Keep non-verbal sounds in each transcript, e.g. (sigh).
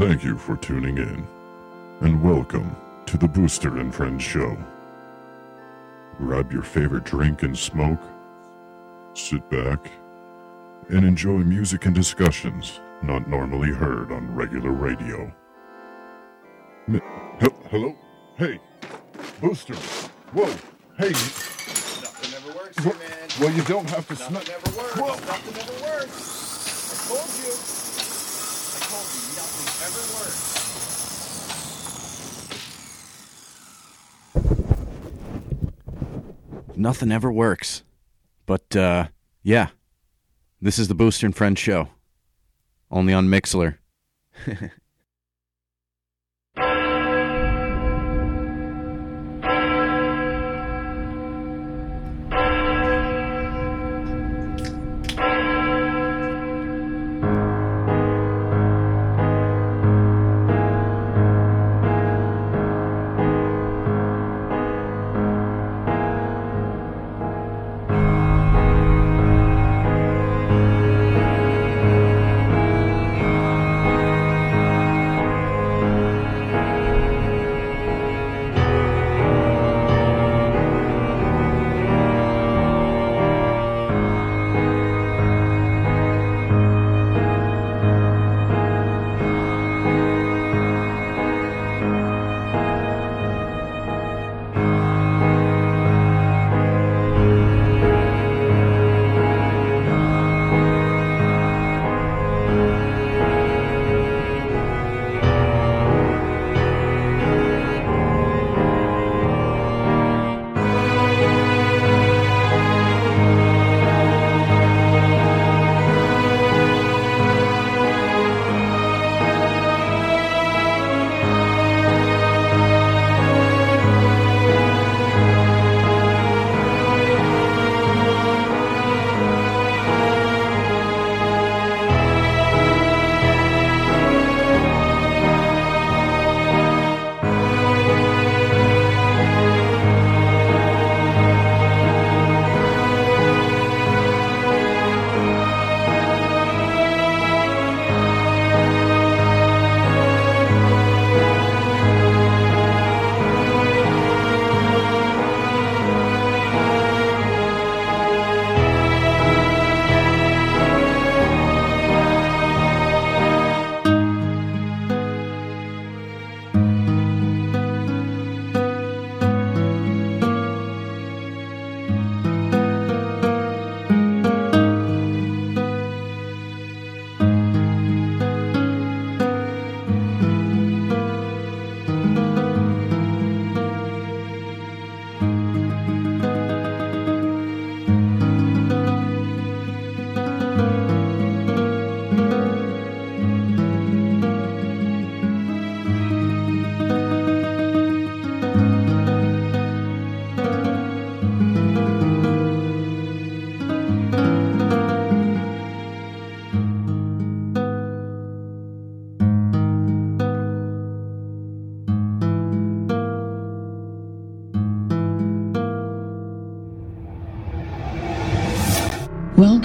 Thank you for tuning in, and welcome to the Booster and Friends show. Grab your favorite drink and smoke, sit back, and enjoy music and discussions not normally heard on regular radio. M- he- hello? Hey, Booster! Whoa! Hey! Nothing ever works here, man. Well, you don't have to Nothing snuff. ever works. Whoa. Nothing ever works. I told you. I told you nothing ever works. Nothing ever works. But uh yeah. This is the Booster and Friends show. Only on Mixler. (laughs)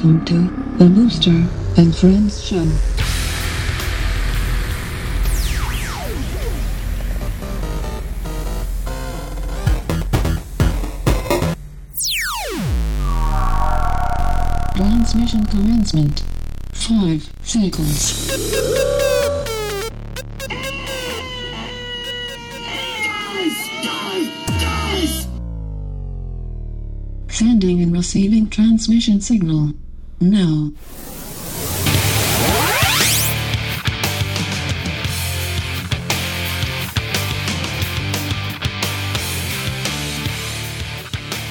Welcome to the Booster and Friends Show. Transmission commencement. Five seconds. Sending and receiving transmission signal. Now.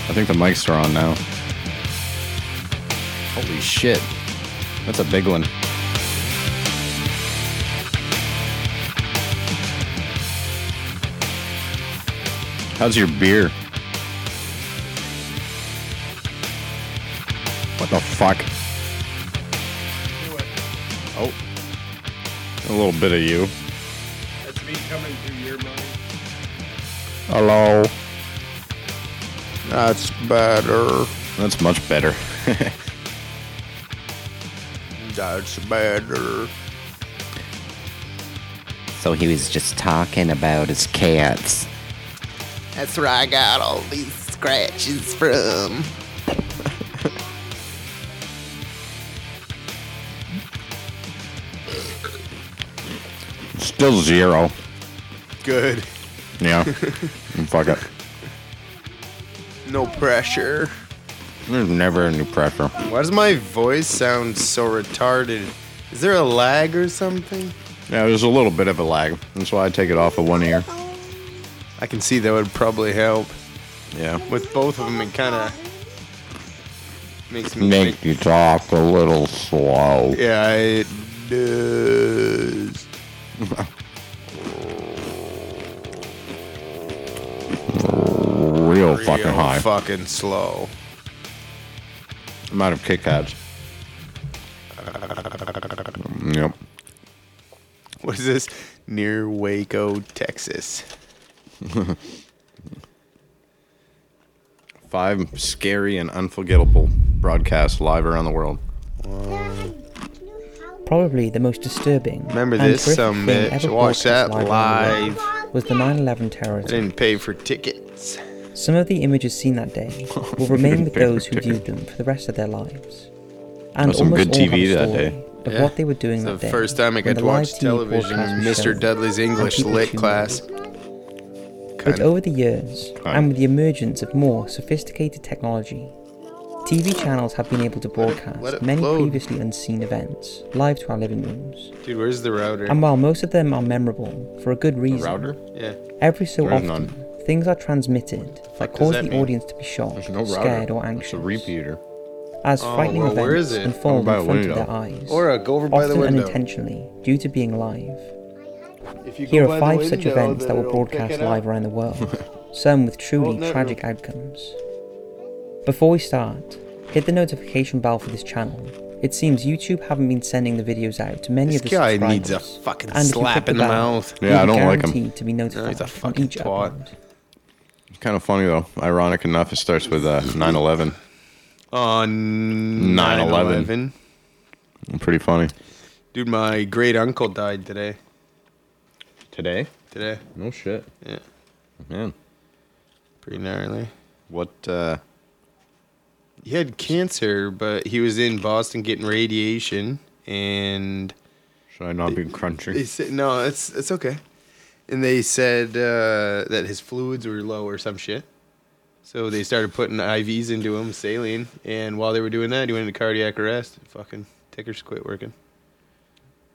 I think the mics are on now. Holy shit. That's a big one. How's your beer? The fuck? Oh. A little bit of you. That's me coming through your mind. Hello. That's better. That's much better. (laughs) That's better. So he was just talking about his cats. That's where I got all these scratches from. Still zero. Good. Yeah. (laughs) Fuck it. No pressure. There's never any pressure. Why does my voice sound so retarded? Is there a lag or something? Yeah, there's a little bit of a lag. That's why I take it off of one ear. I can see that would probably help. Yeah. With both of them, it kind of makes me Make you talk a little slow. Yeah, it does. (laughs) Real fucking high. Fucking slow. I'm out of Kit Kats. Yep. What is this? Near Waco, Texas. (laughs) Five scary and unforgettable broadcasts live around the world. Probably the most disturbing Remember this, terrific some thing bitch. ever Watch that broadcast around the world live. was the 9/11 I didn't pay for tickets. Some of the images seen that day (laughs) will remain with those who viewed them for the rest of their lives. And That's some almost good all have TV a that story day. Of Yeah. what they were doing It's the that day. first time I got the to watch live television. broadcast was Mr. Dudley's English lit class. But over the years, Right. and with the emergence of more sophisticated technology, TV channels have been able to broadcast let it many load. previously unseen events live to our living rooms. Dude, where's the router? And while most of them are memorable for a good reason, Router? yeah. every so There is often none. Things are transmitted that cause that the mean? audience to be shocked, no scared, or anxious. a repeater. As Oh, frightening well, events unfold Over in the front of their eyes, Or uh, go over by often window. unintentionally due to being live. If you Here are by the five such window, events that were broadcast live around the world, (laughs) some with truly no, tragic outcomes. Before we start, hit the notification bell for this channel. It seems YouTube haven't been sending the videos out to many This of the guy subscribers. needs a fucking and slap in the bell, mouth. Yeah, I don't like guaranteed to be notified he's a fucking each twat. upload. Kind of funny though. Ironic enough, it starts with uh, 9/11. On 9/11. 9/11. Pretty funny. Dude, my great uncle died today. Today? Today. No shit. Yeah. Man, Pretty gnarly. what? uh He had cancer, but he was in Boston getting radiation, and Should I not be crunching? they said no, it's it's okay. And they said uh, that his fluids were low or some shit. So they started putting IVs into him, saline, and while they were doing that, he went into cardiac arrest. Fucking tickers quit working.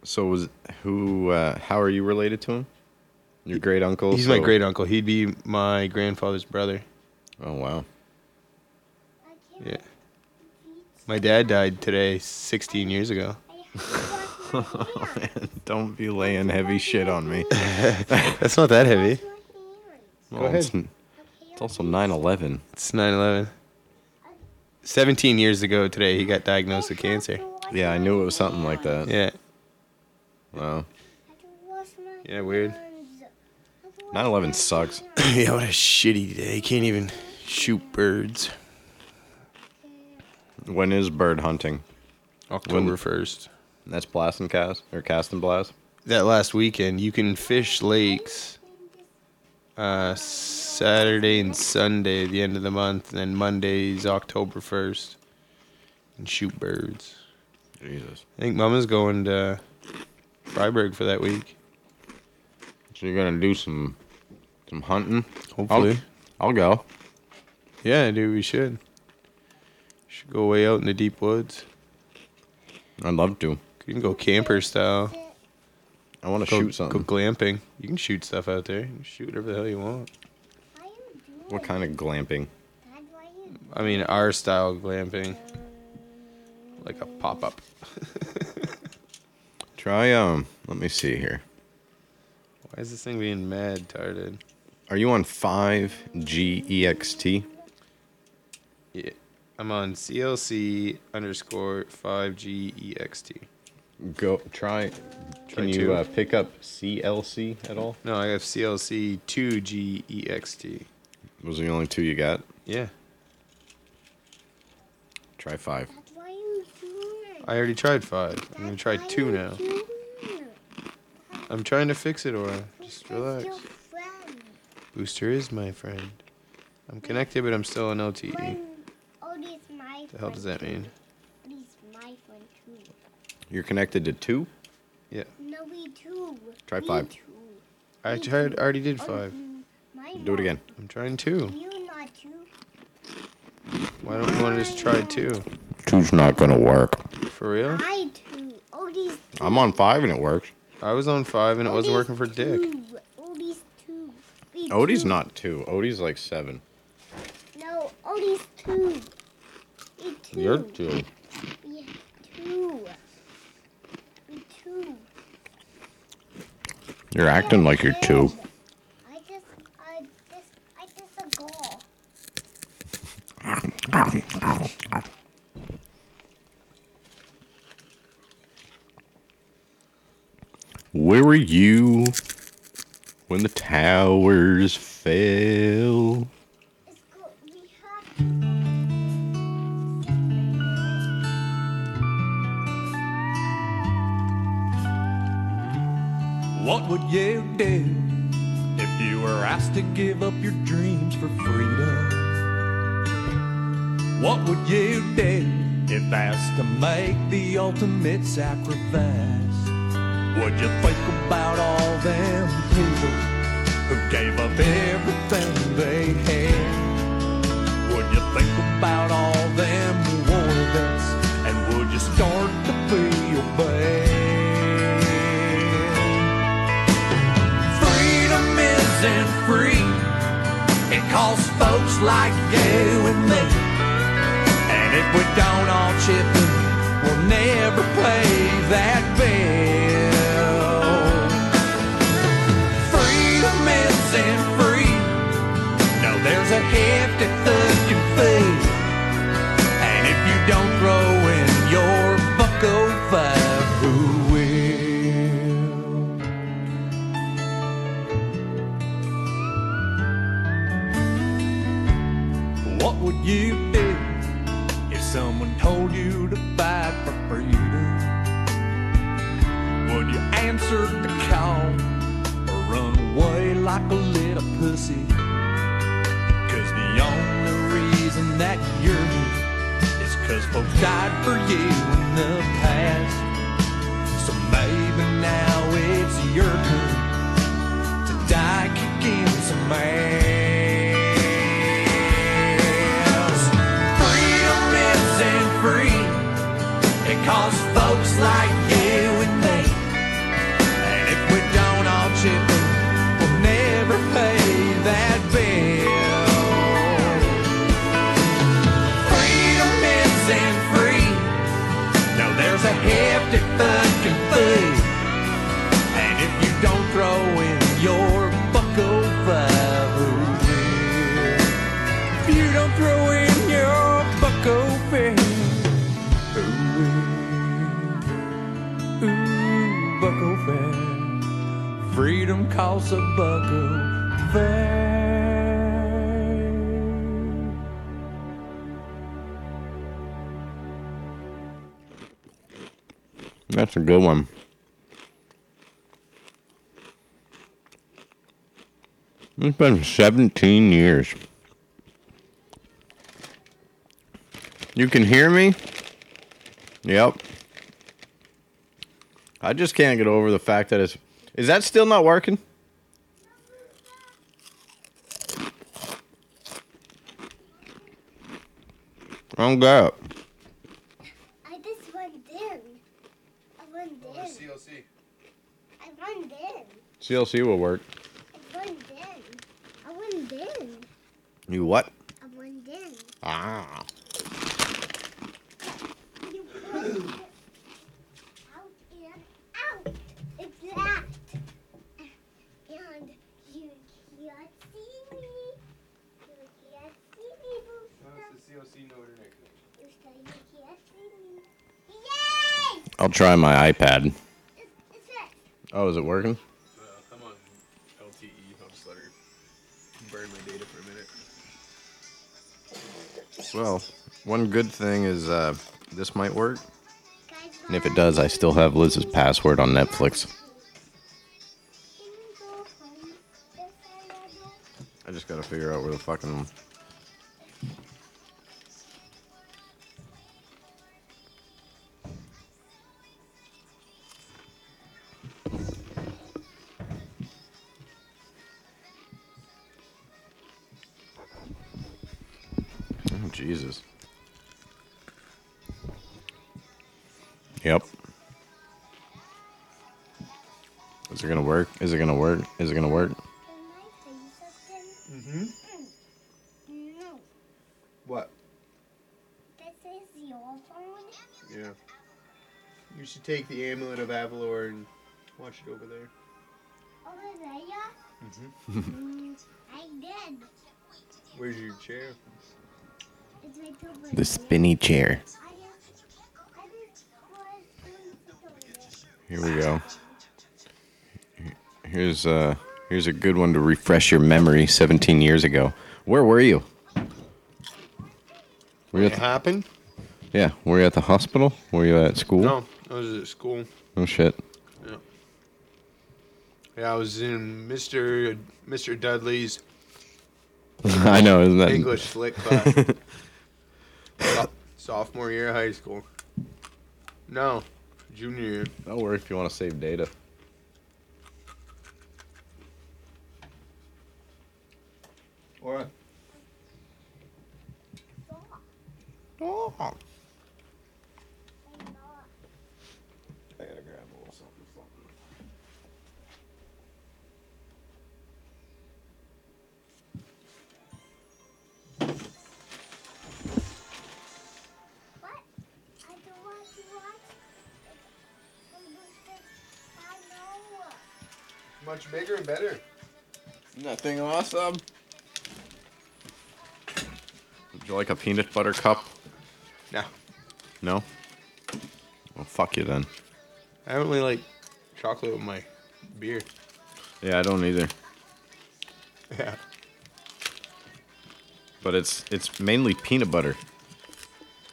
So was who? uh How are you related to him? Your great uncle. He's my great uncle. He'd be my grandfather's brother. Oh wow. Yeah. My dad died today, 16 years ago. Oh, Don't be laying heavy shit on me. (laughs) That's not that heavy. Well, ahead. It's, it's also 9/11. It's 9 11. 17 years ago today, he got diagnosed with cancer. Yeah, I knew it was something like that. Yeah. Wow. Yeah, weird. 9/11 sucks. (laughs) yeah, what a shitty day. He can't even shoot birds. When is bird hunting? October 1st. That's blast and cast or cast and blast. That last weekend, you can fish lakes uh, Saturday and Sunday at the end of the month, and then Monday's October 1st. And shoot birds. Jesus. I think Mama's going to Fryeburg for that week. So you're gonna do some some hunting? Hopefully. I'll, I'll go. Yeah, dude, we should. Should go way out in the deep woods. I'd love to. You can go camper style. I want to shoot something. Go glamping. You can shoot stuff out there. You can shoot whatever the hell you want. What kind of glamping? I mean, our style glamping. Like a pop up. (laughs) Try um. Let me see here. Why is this thing being mad tarded? Are you on 5GEXT? Yeah. I'm on CLC underscore 5GEXT. Go try. Try Can you uh, pick up CLC at all? No, I have CLC 2GEXT. Those are the only two you got. Yeah. Try five. I already tried five. I'm going to try two now. I'm trying to fix it, Aura. Just relax. Booster is my friend. I'm connected, but I'm still on LTE. When Odie's my The hell does that mean? Odie's my friend too. You're connected to two? Yeah. No, we too. Try We five. Too. I Me tried, too. already did five. mm, Do it again. I'm trying two. You not too. Why don't you want to just try two? Two's not gonna work. For real? I too. Odie's two. I'm on five and it works. I was on five and it wasn't working for Dick. two. Odie's two. We Odie's two. not two. Odie's like seven. No, Odie's two. We two. You're two. We two. We two. You're acting like you're two. I just, I just, I just a goal. Where were you when the towers fell? What would you do if you were asked to give up your dreams for freedom? What would you do if asked to make the ultimate sacrifice? Would you think about all them people who gave up everything they had? Like you and me. And if we don't all chip in, we'll never play that you do if someone told you to fight for freedom? Would you answer the call or run away like a little pussy? Cause the only reason that you're here is cause folks died for you in the past. So maybe now it's your turn to die kicking some ass. Costs folks like you and me. And if we don't all chip in, we'll never pay that bill. Freedom isn't free. No, there's a hefty fucking fee. And if you don't throw Freedom costs a bucko five. That's a good one. It's been 17 years. You can hear me? Yep. I just can't get over the fact that it's. Is that still not working? I'm good. I just went in. I went in. CLC. I went in. CLC will work. I went in. I went in. You what? I went in. Ah. I'll try my iPad. Oh, is it working? Uh, I'm on LTE. I'll just let her burn my data for a minute. Well, one good thing is uh, this might work. And if it does, I still have Liz's password on Netflix. I just gotta figure out where the fucking watch over there. Over there? Mm-hmm. Mm, (laughs) I did. Where's your chair? It's right over The there. spinny chair. I just, I just was Here we go. Here's uh here's a good one to refresh your memory 17 years ago. Where were you? Were you It at the, happened? yeah, were you at the hospital? Were you at school? No, I was at school. Oh shit. Yeah. Yeah, I was in Mr. Mr. Dudley's (laughs) I know, isn't that English slick class. (laughs) So- Sophomore year of high school. No, junior year. That'll work if you want to save data. What? Oh. Much bigger and better. Nothing awesome. Would you like a peanut butter cup? No, No? Well, fuck you then. I don't really like chocolate with my beer. Yeah, I don't either. Yeah. But it's it's mainly peanut butter.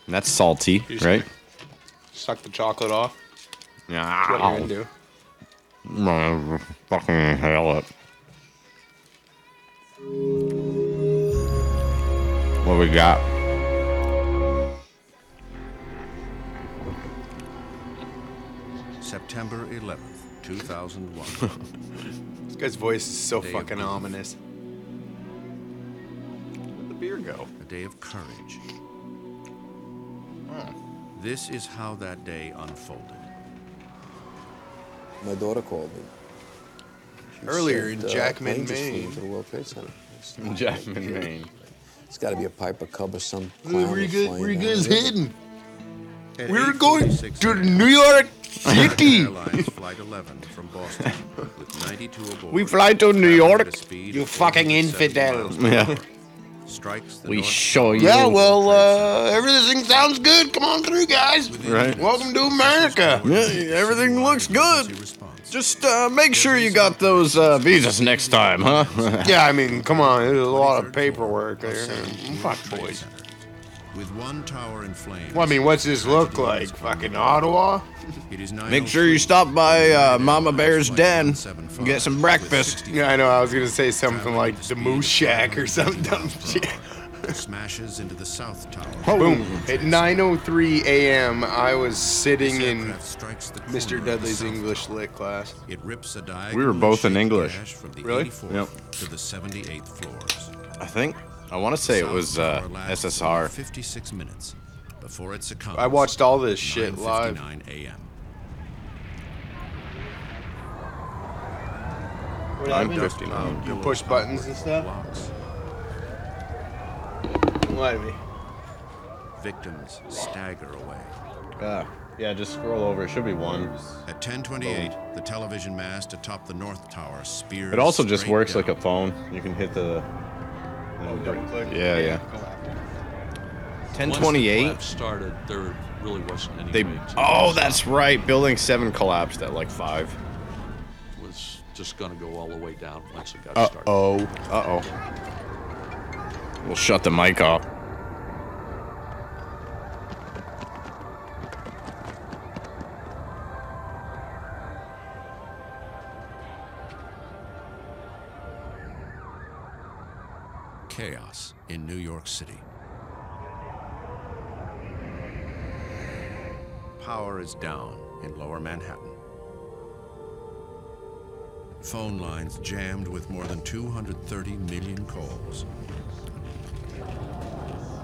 And that's salty, right? Suck the chocolate off. Yeah. That's what you're into. Fucking hell it. What we got? September 11th, 2001. (laughs) This guy's voice is so Day fucking ominous. Where'd the beer go? a day of courage. Hmm. This is how that day unfolded. My daughter called me. She Earlier in said, uh, Jackman, plane Maine. into the World Trade Center. It's (laughs) not- Jackman, Maine. It's got to be a Piper Cub or some Where clown were you, guys, flying where you guys the heading? At We're going to New York City. Flight 11 from Boston (laughs) with 92 aboard. We fly to New York, at a speed you fucking 470 infidel. Yeah. Hour. Strikes the We North show you. Yeah, well, uh, everything sounds good. Come on through, guys. Right. Welcome to America. Yeah, everything looks good. Just uh, make sure you got those uh, visas next time, huh? (laughs) Yeah, I mean, come on. There's a lot of paperwork there. Fuck boys. Center. With one tower in flames. Well, I mean, what's this look like? Fucking Ottawa? It is Make sure you stop by uh, Mama Bear's den and get some breakfast. Yeah, I know. I was gonna say something like the Moose Shack or some dumb (laughs) shit. Smashes into the south tower. Boom. At 9:03 a.m., I was sitting in Aircraft strikes the Mr. Dudley's English lit class. It rips a We were both in English. From the Really? 84th Yep. to the 78th floors. I think. I want to say it was uh, SSR. 56 minutes before it succumbed. I watched all this shit live. 9:59 a.m. What I'm happened? 59. You push buttons and stuff? Blocks. Lie to me. Victims stagger away. Uh, yeah, just scroll over. It should be one. At 10:28, the television mast atop the north tower spears. It also just straight works like a phone. You can hit the. Yeah, yeah. Once the 1028. collapse started, there really wasn't any They. way to Oh, stop that's right. Building seven collapsed at like five. was just going to go all the way down once it got Uh started. oh. Uh oh. We'll shut the mic off. Chaos in New York City. Power is down in lower Manhattan. Phone lines jammed with more than 230 million calls.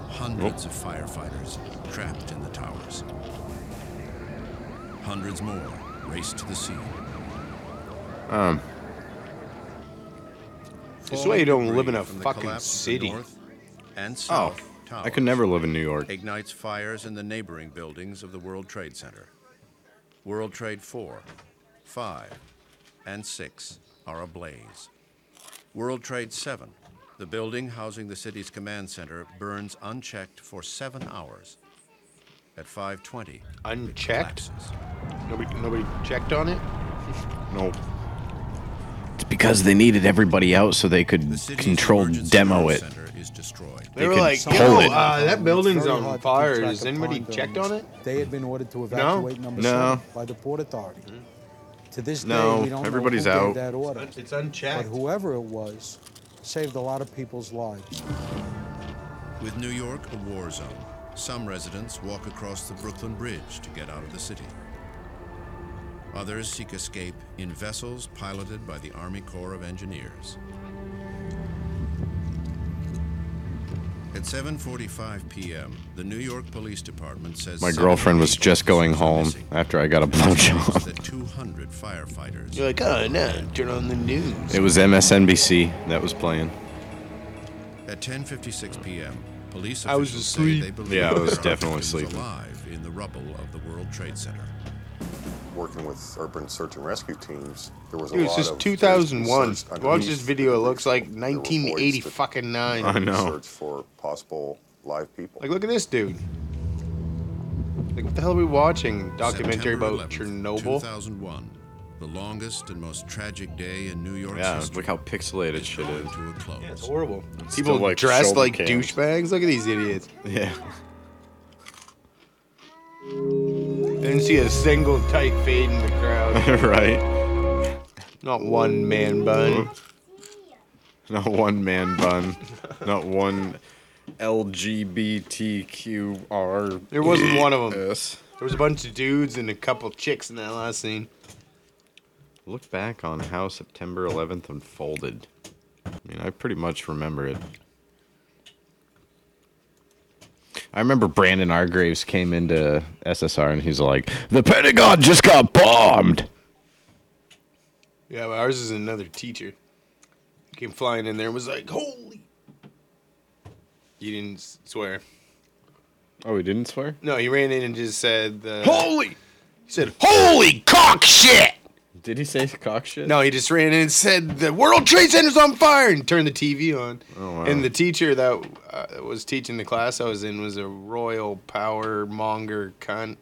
Hundreds of firefighters trapped in the towers. Hundreds more race to the scene. Um, This way you don't live in a debris from the fucking collapse of the city. and oh, south I could never live in New York. ignites fires in the neighboring buildings of the World Trade Center. World Trade 4, 5, and 6 are ablaze. World Trade 7, the building housing the city's command center, burns unchecked for seven hours. At 5:20, Unchecked? Nobody, nobody checked on it. (laughs) Nope. It's because they needed everybody out so they could control demo it. is destroyed. They, were like, hold "Yo, uh, that building's on fire. keep track Has anybody checked on it?" They had been ordered to No? evacuate number No. seven by the Port Authority. To this No, day, we don't everybody's know who out. gave that order. It's unchecked. But whoever it was saved a lot of people's lives. With New York a war zone, some residents walk across the Brooklyn Bridge to get out of the city. Others seek escape in vessels piloted by the Army Corps of Engineers. At 7:45 p.m., the New York Police Department says My girlfriend was just going home missing. after I got a Estimates blowjob. that 200 firefighters. You're like, "Oh no, turn on the news." It was MSNBC that was playing. At 10:56 p.m., police I was officials asleep. say they believe Yeah, I was are definitely victims sleeping. alive in the rubble of the World Trade Center. Working with urban search and rescue teams, there was a Dude, it's lot just of 2001. research Watch this video. It looks like There 1980 fucking nine. I know. Search for possible live people. Like, look at this dude. Like, what the hell are we watching? Documentary September about 11th, Chernobyl. 2001, the longest and most tragic day in New York. Yeah, history. look how pixelated shit drawing is. to a close. It's horrible. It's People still, like, dressed shoulder like cams. douchebags. Look at these idiots. Yeah. Didn't see a single tight fade in the crowd. (laughs) right? (laughs) Not one man bun. Not one man bun. Not one LGBTQR. There wasn't one of them. Yes. There was a bunch of dudes and a couple chicks in that last scene. Look back on how September 11th unfolded. I mean, I pretty much remember it. I remember Brandon Argraves came into SSR and he's like, "The Pentagon just got bombed." Yeah, but ours is another teacher. He came flying in there and was like, "Holy!" He didn't swear. Oh, he didn't swear. No, he ran in and just said, uh, Holy! He said, "Holy cock shit!" Did he say cock shit? No, he just ran in and said, "The World Trade Center's on fire!" and turned the TV on. Oh, wow. And the teacher that uh, was teaching the class I was in was a royal power monger cunt,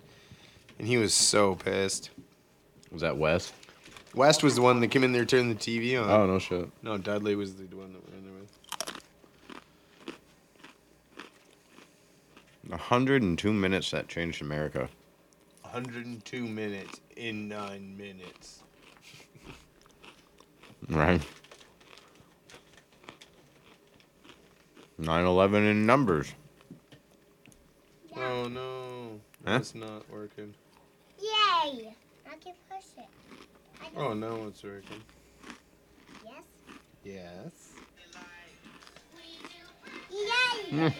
and he was so pissed. Was that Wes? West was the one that came in there, turned the TV on. Oh no shit. No, Dudley was the one that ran there with. 102 minutes that changed America. 102 minutes in nine minutes. Right. 9/11 in numbers. Oh no, Huh? it's not working. Yay! I can push it. Can- Oh no, it's working. Yes. Yes. Yay!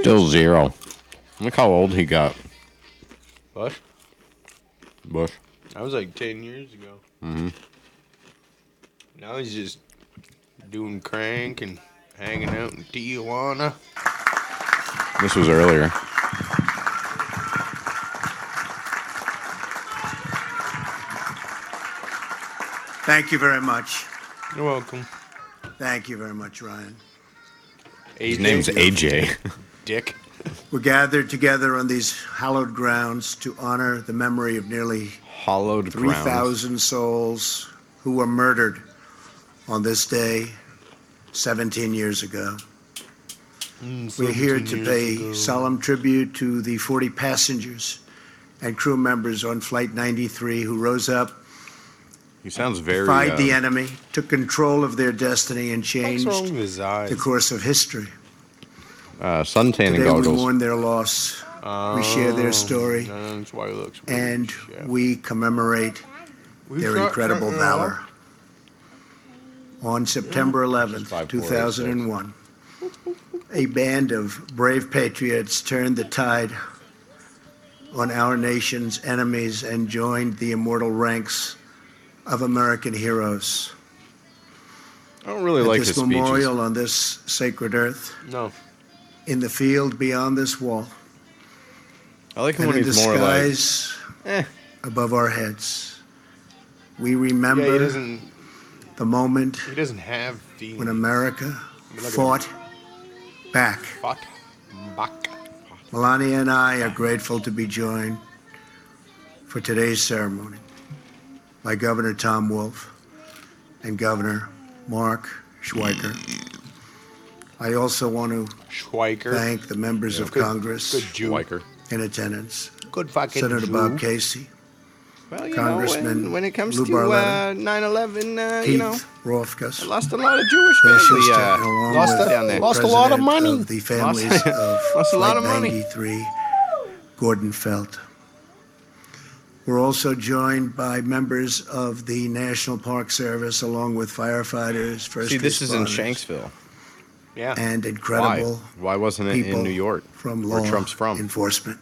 Still zero. Look how old he got. What? Bush. That was like 10 years ago. Mm-hmm. Now he's just doing crank and hanging out in Tijuana. This was earlier. Thank you very much. You're welcome. Thank you very much, Ryan. His name's AJ. Dick. We're gathered together on these hallowed grounds to honor the memory of nearly Hollowed ground. 3,000 souls who were murdered on this day 17 years ago. We're here to pay ago. solemn tribute to the 40 passengers and crew members on Flight 93 who rose up He sounds very. defied uh, the enemy, took control of their destiny, and changed his eyes? the course of history. uh, sun tanning Today we mourn their loss. We share their story, That's why he looks. and we commemorate We've their got- incredible uh, valor. On September 11th, Five, four, eight, 2001, a band of brave patriots turned the tide on our nation's enemies and joined the immortal ranks of American heroes. I don't really At like this his speeches. memorial on this sacred earth, No. in the field beyond this wall, I like him and when in he's the more like. skies Eh. above our heads. We remember he doesn't. the moment He doesn't have feelings. when America fought back. Fought back. Melania and I are grateful to be joined for today's ceremony by Governor Tom Wolf and Governor Mark Schweiker. I also want to Schweiker. thank the members Yeah, of good- Congress good Jew. Schweiker. In attendance. Good fucking Senator Jew. Bob Casey, Well, you Congressman know, when, when it comes Lou to Barletta, uh, 9/11, uh, Keith you know, Rothfuss, I lost a lot of Jewish Bill family. Schuster, Uh, along lost with a, down there. lost a lot of President money. Of the families Lost- of lost a lot Flight of money. 93, Gordon Felt. We're also joined by members of the National Park Service, along with firefighters, first See, this is in Shanksville. Yeah. and incredible Why? Why wasn't it people in New York, from where law Trump's from? enforcement.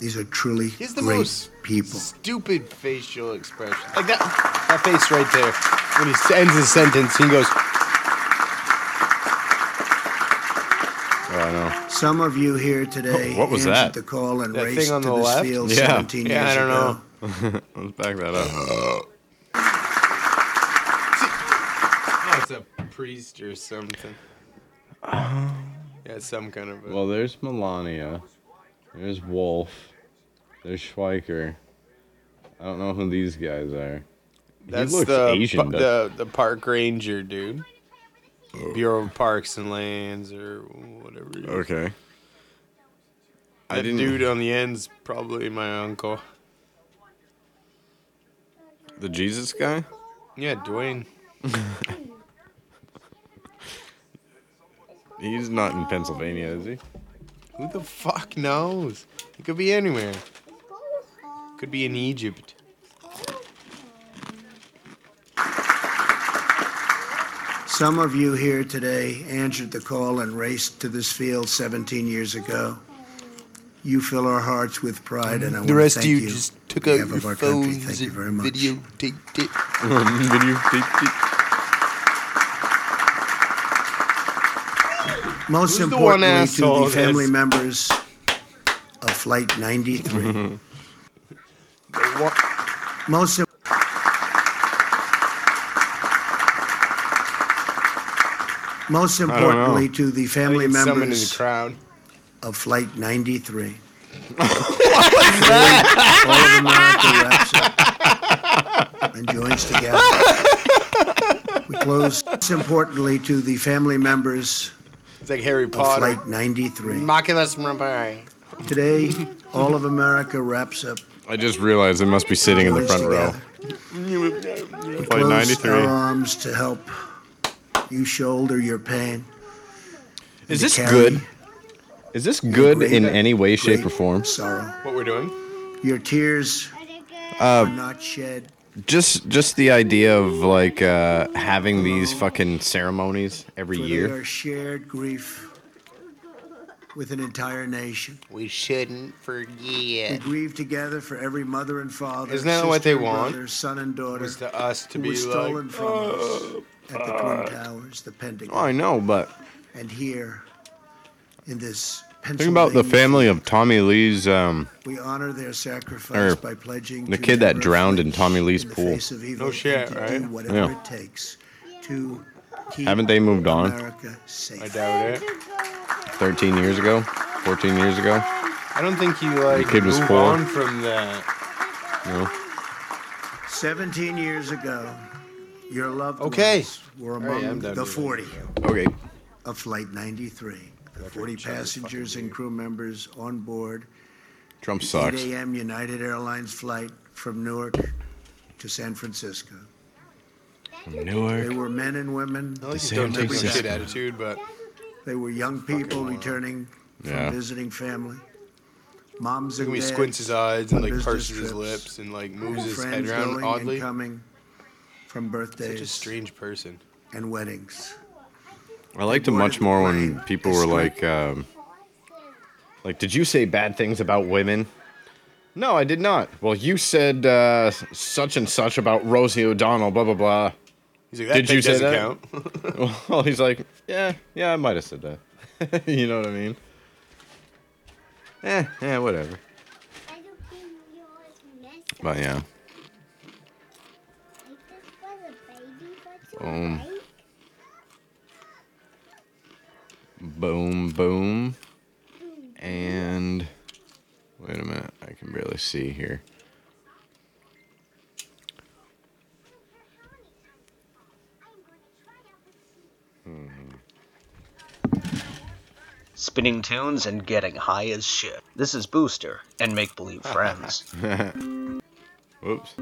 These are truly He's the great most people. stupid facial expression. Like that, that face right there. When he ends the sentence, he goes, Oh, I know. Some of you here today What was answered that? the call and That raced thing on to the this left? field Yeah. 17 Yeah, I don't ago. know. (laughs) Let's back that up. Uh, oh, it's a priest or something. Um, yeah, some kind of a. Well, there's Melania. There's Wolf. There's Schweiker. I don't know who these guys are. That's he looks the, Asian. does- the the park ranger dude. Bureau of Parks and Lands or whatever. it is. okay. I That didn't. dude on the end's probably my uncle. The Jesus guy. Yeah, Dwayne. (laughs) He's not in Pennsylvania, is he? Who the fuck knows? He could be anywhere. Could be in Egypt. Some of you here today answered the call and raced to this field 17 years ago. You fill our hearts with pride, and I The want rest to of thank you The rest of you just took on out behalf your of phones Thank you and very much. videotaped it. (laughs) Most Who's importantly, to the family that's- members of Flight 93. (laughs) Most Most don't know. importantly, to the family I think it's someone in members the crowd. of Flight 93. (laughs) What All of America wraps up and joins together. We close. Most importantly, to the family members It's like Harry of Potter. Flight 93. Maculus Mumbai. Today, all of America wraps up. I just realized they must be sitting in the front row. We Flight close 93. our arms to help you shoulder your pain. Is to this carry good? Is this good great- in any way, shape, or great form? Sorrow. What we're doing? Your tears are Uh, not shed. Just just the idea of like uh, having these fucking ceremonies every for year. are shared grief with an entire nation. We shouldn't forget. We forget. grieve together for every mother and father. Isn't that what they sister and want? Brother, son and daughter. Was to us to who be was like, stolen from us "Oh, at the Twin Towers, the Pentagon, Oh, I know, but and here in this think about the family of Tommy Lee's um, We honor their sacrifice by pledging the to kid that drowned in Tommy Lee's in pool. face of evil No shit, right? whatever Yeah. it takes to keep Haven't they moved on? Safe. I doubt it. 13 years ago, 14 years ago. I don't think he like kid was moved four. on from that. You know? 17 years ago, your loved Okay. ones were among I'm the 40 Okay. of Flight 93. The 40 passengers and crew members on board Trump the sucks. 8 a.m. United Airlines flight from Newark to San Francisco. From Newark. They were men and women. I like To his don't San take no shit Francisco. attitude, but They were young people returning from Yeah. visiting family. Moms look and at me dads. squints his eyes and like business purses his trips, lips and like moves his head friends around going oddly. and coming from Such a birthdays strange person. and weddings. I liked him much more when people were like, um, like, did you say bad things about women? No, I did not. Well, you said uh, such and such about Rosie O'Donnell, blah blah blah. He's like, that did you say doesn't that? count. (laughs) (laughs) well, he's like, yeah, yeah, I might have said that. (laughs) you know what I mean? Eh, yeah, whatever. But yeah. Boom. Boom, boom. And wait a minute, I can barely see here. Mm-hmm. Spinning tunes and getting high as shit. This is Booster and Make Believe Friends. (laughs) Whoops.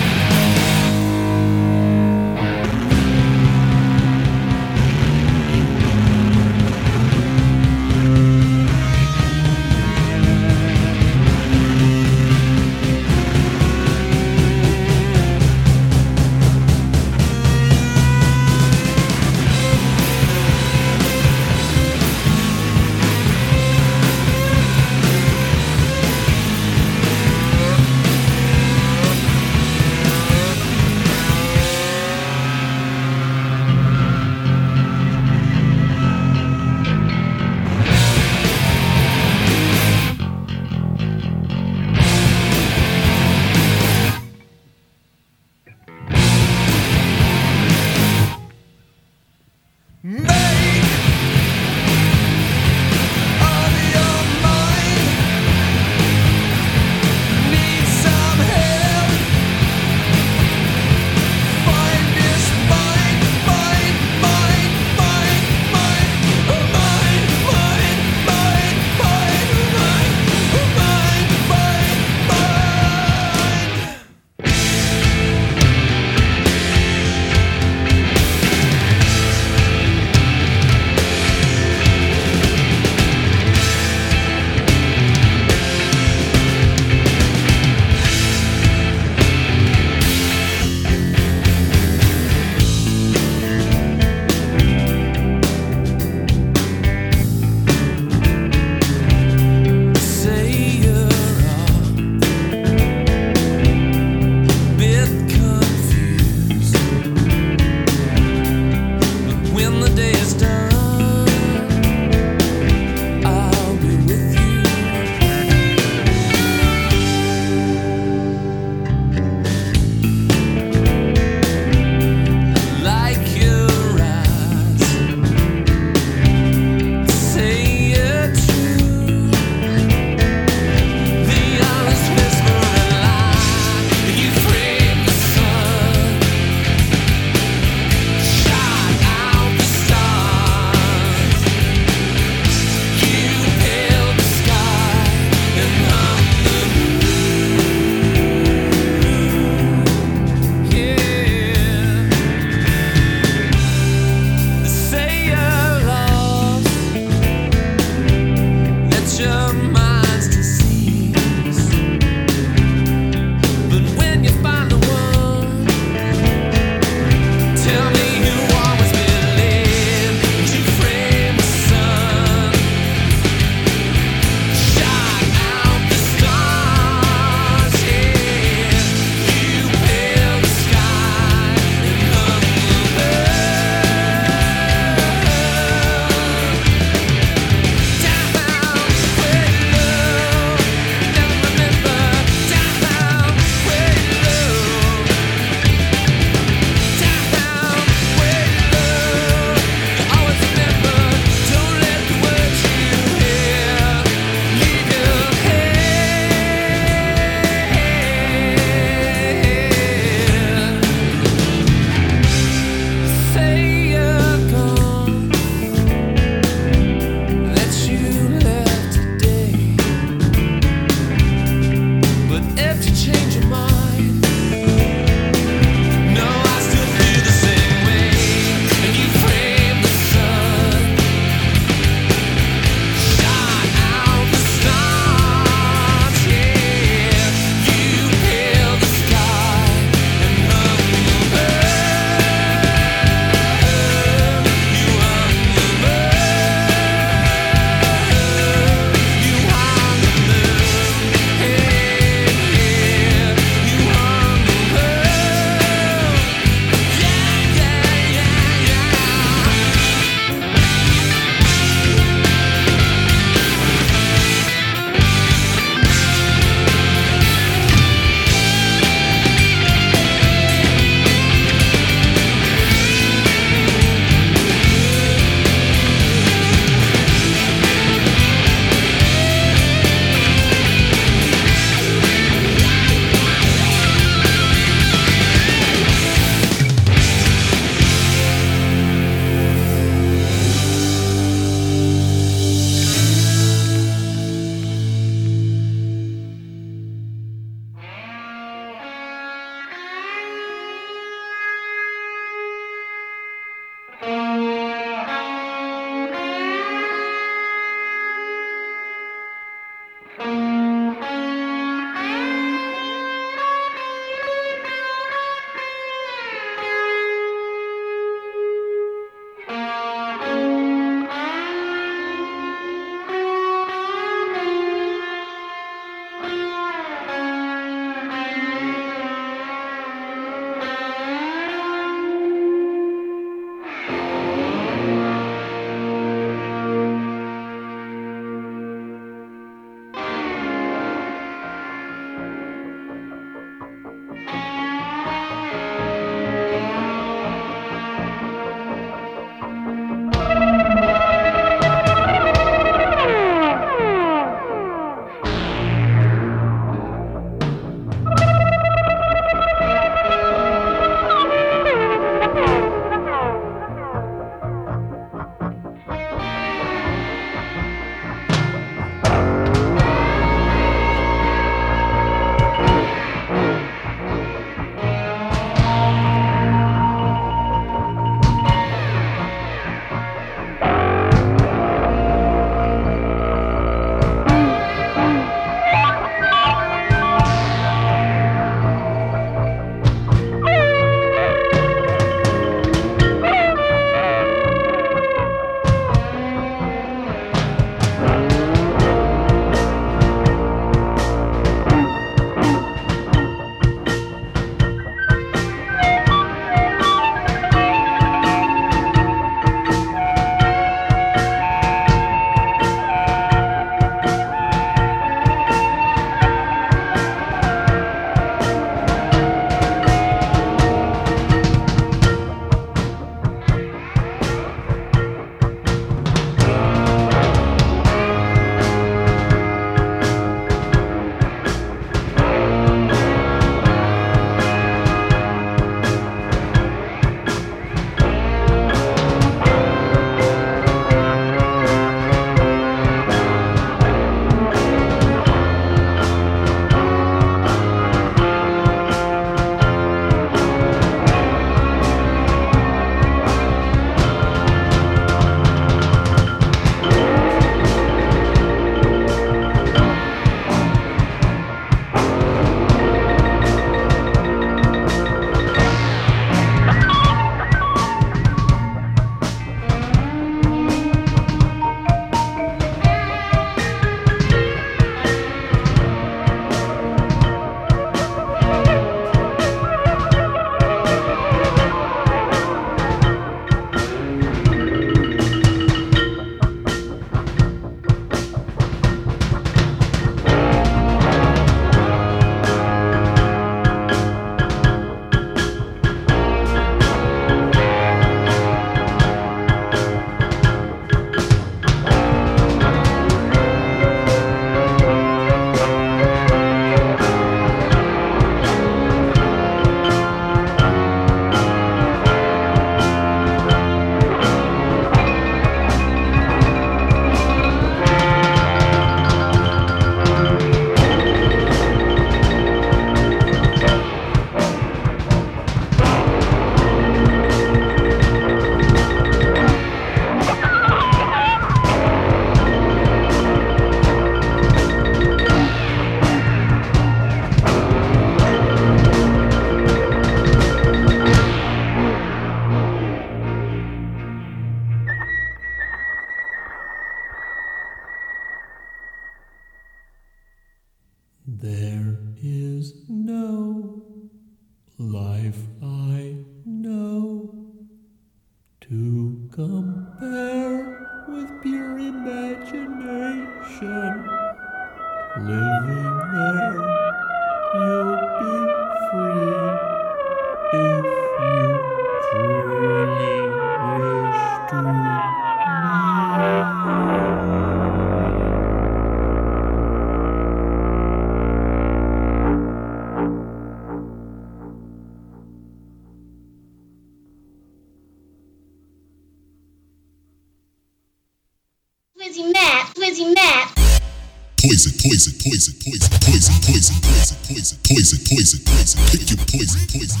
Poison, poison. Pick your poison, poison,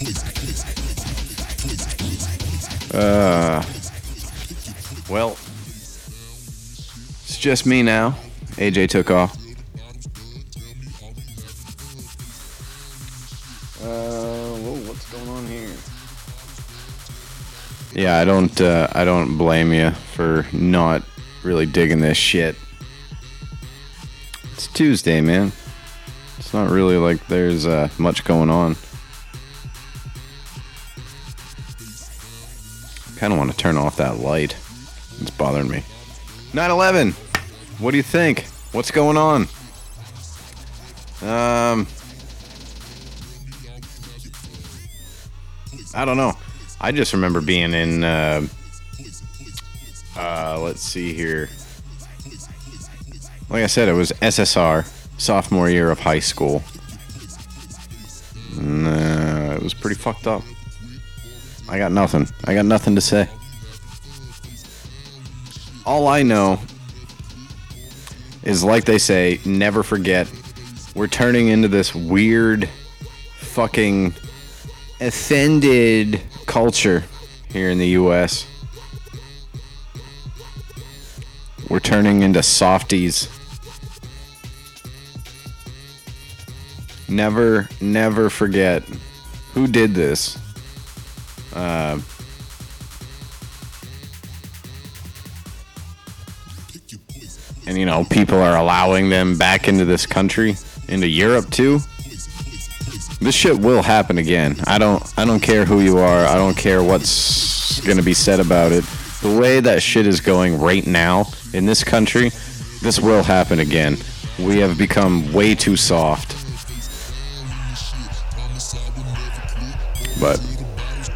poison, poison, poison. Uh, well, it's just me now. AJ took off. Uh, what's going on here? Yeah, I don't. Uh, I don't blame you for not really digging this shit. It's Tuesday, man. Not really like there's uh, much going on. I kind of want to turn off that light. It's bothering me. 9/11. What do you think? What's going on? Um, I don't know. I just remember being in. Uh, uh, let's see here. Like I said, it was SSR, sophomore year of high school. And, uh, it was pretty fucked up. I got nothing. I got nothing to say. All I know is like they say, never forget. We're turning into this weird fucking offended culture here in the US. We're turning into softies. Never, never forget who did this. Uh, and you know, people are allowing them back into this country, into Europe too. This shit will happen again. I don't I don't care who you are. I don't care what's to be said about it. The way that shit is going right now in this country, this will happen again. We have become way too soft. But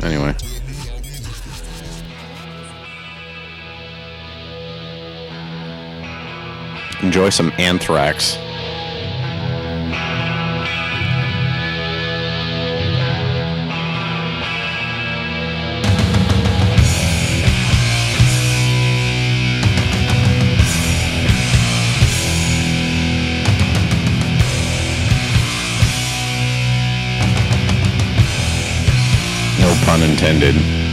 anyway. Enjoy some anthrax. Pun intended.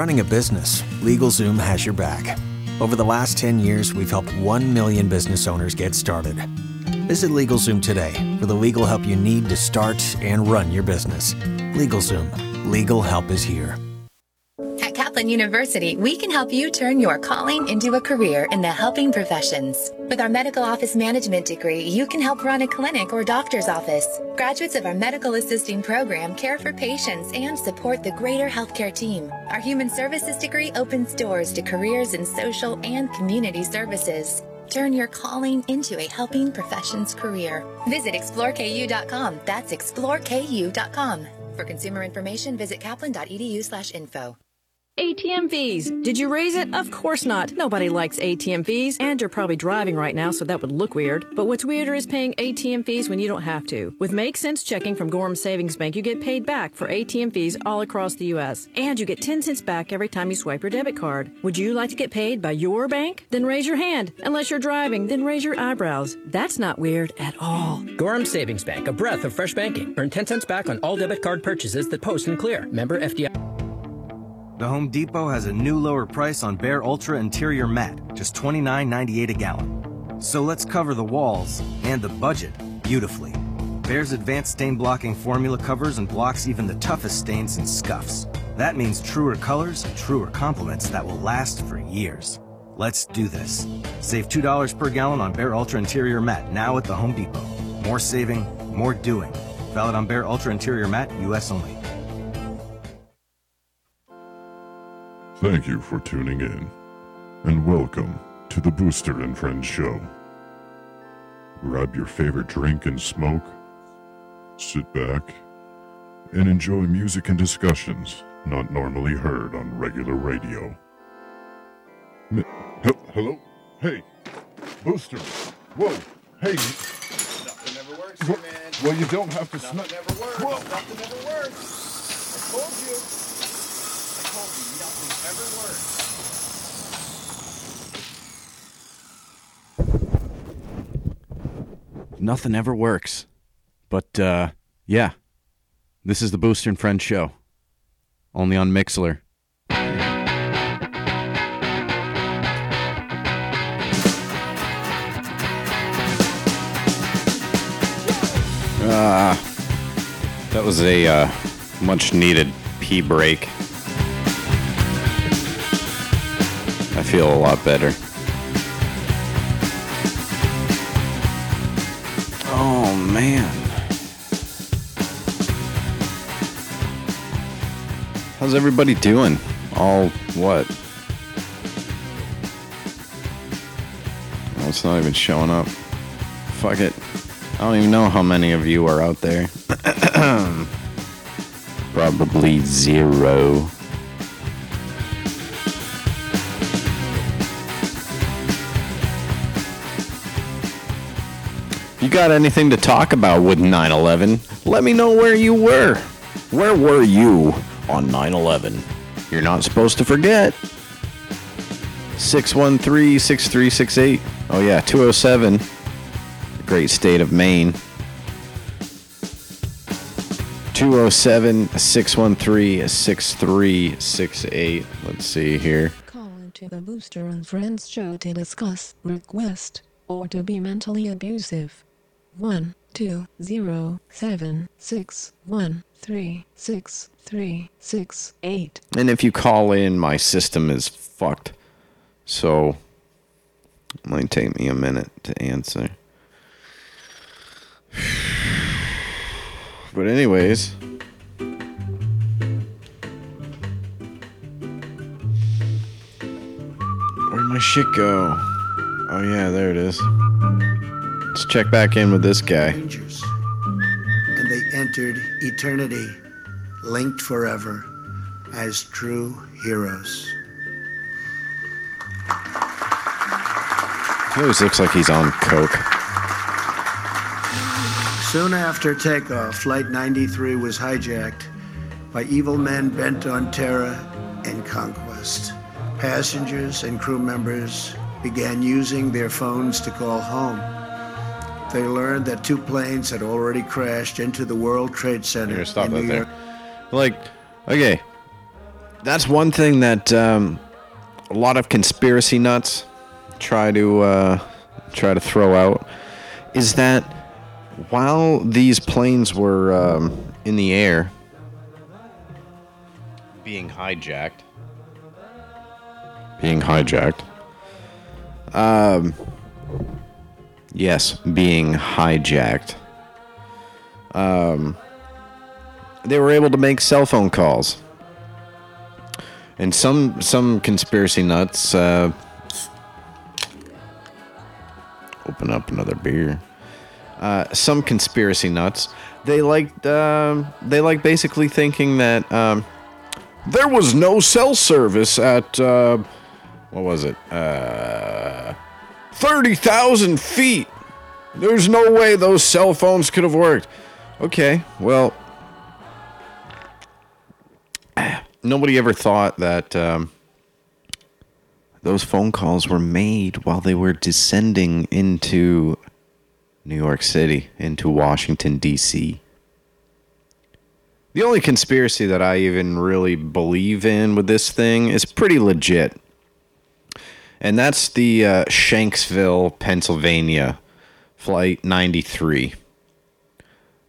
Running a business, LegalZoom has your back. Over the last 10 years, we've helped 1 million business owners get started. Visit LegalZoom today for the legal help you need to start and run your business. LegalZoom. Legal help is here. At Kaplan University, we can help you turn your calling into a career in the helping professions. With our medical office management degree, you can help run a clinic or doctor's office. Graduates of our medical assisting program care for patients and support the greater healthcare team. Our human services degree opens doors to careers in social and community services. Turn your calling into a helping professions career. Visit exploreku.com. That's exploreku.com. For consumer information, visit kaplan.edu/info. ATM fees. Did you raise it? Of course not. Nobody likes ATM fees. And you're probably driving right now, so that would look weird. But what's weirder is paying ATM fees when you don't have to. With Make Sense checking from Gorham Savings Bank, you get paid back for ATM fees all across the U.S. And you get 10 cents back every time you swipe your debit card. Would you like to get paid by your bank? Then raise your hand. Unless you're driving, then raise your eyebrows. That's not weird at all. Gorham Savings Bank, a breath of fresh banking. Earn 10 cents back on all debit card purchases that post and clear. Member FDI. The Home Depot has a new lower price on Behr Ultra Interior Mat, just $29.98 a gallon. So let's cover the walls and the budget beautifully. Behr's advanced stain blocking formula covers and blocks even the toughest stains and scuffs. That means truer colors and truer complements that will last for years. Let's do this. Save $2 per gallon on Behr Ultra Interior Mat now at the Home Depot. More saving, more doing. Valid on Behr Ultra Interior Mat, US only. Thank you for tuning in, and welcome to the Booster and Friends Show. Grab your favorite drink and smoke, sit back, and enjoy music and discussions not normally heard on regular radio. He- hello? Hey, Booster. Whoa, hey. Nothing ever works, man. Well, you don't have to Nothing snuff. ever works. Whoa. Nothing ever works. I told you. I told you, nothing ever works. Nothing ever works. But uh yeah. This is the Booster and Friends show. Only on Mixlr. Ah, that was a uh, much needed pee break. I feel a lot better. Man. How's everybody doing? All what? Oh, it's not even showing up. Fuck it. I don't even know how many of you are out there. (clears throat) Probably zero. You got anything to talk about with 9 11? Let me know where you were. Where were you on 9 11? You're not supposed to forget. 613 6368. Oh, yeah, 207. The great state of Maine. 207 613 6368. Let's see here. Call into the Booster and Friends show to discuss, request, or to be mentally abusive. 1 2 0 7 6 1 3 6 3 6 8. And if you call in, my system is fucked. So it might take me a minute to answer. (sighs) But anyways. Where'd my shit go? Oh yeah, there it is. Let's check back in with this guy. And they entered eternity, linked forever as true heroes. He always looks like he's on coke. Soon after takeoff, Flight 93 was hijacked by evil men bent on terror and conquest. Passengers and crew members began using their phones to call home. They learned that two planes had already crashed into the World Trade Center stop in that there. Like, okay. that's one thing that um, a lot of conspiracy nuts try to uh, try to throw out is that while these planes were um, in the air being hijacked being hijacked um yes being hijacked. Um they were able to make cell phone calls. And some some conspiracy nuts uh, open up another beer. Uh, some conspiracy nuts. They liked um, they like basically thinking that um, there was no cell service at uh, what was it uh, thirty thousand feet. There's no way those cell phones could have worked. Okay, well, (clears throat) nobody ever thought that um, those phone calls were made while they were descending into New York City, into Washington, D.C. The only conspiracy that I even really believe in with this thing is pretty legit. And that's the uh, Shanksville, Pennsylvania flight 93.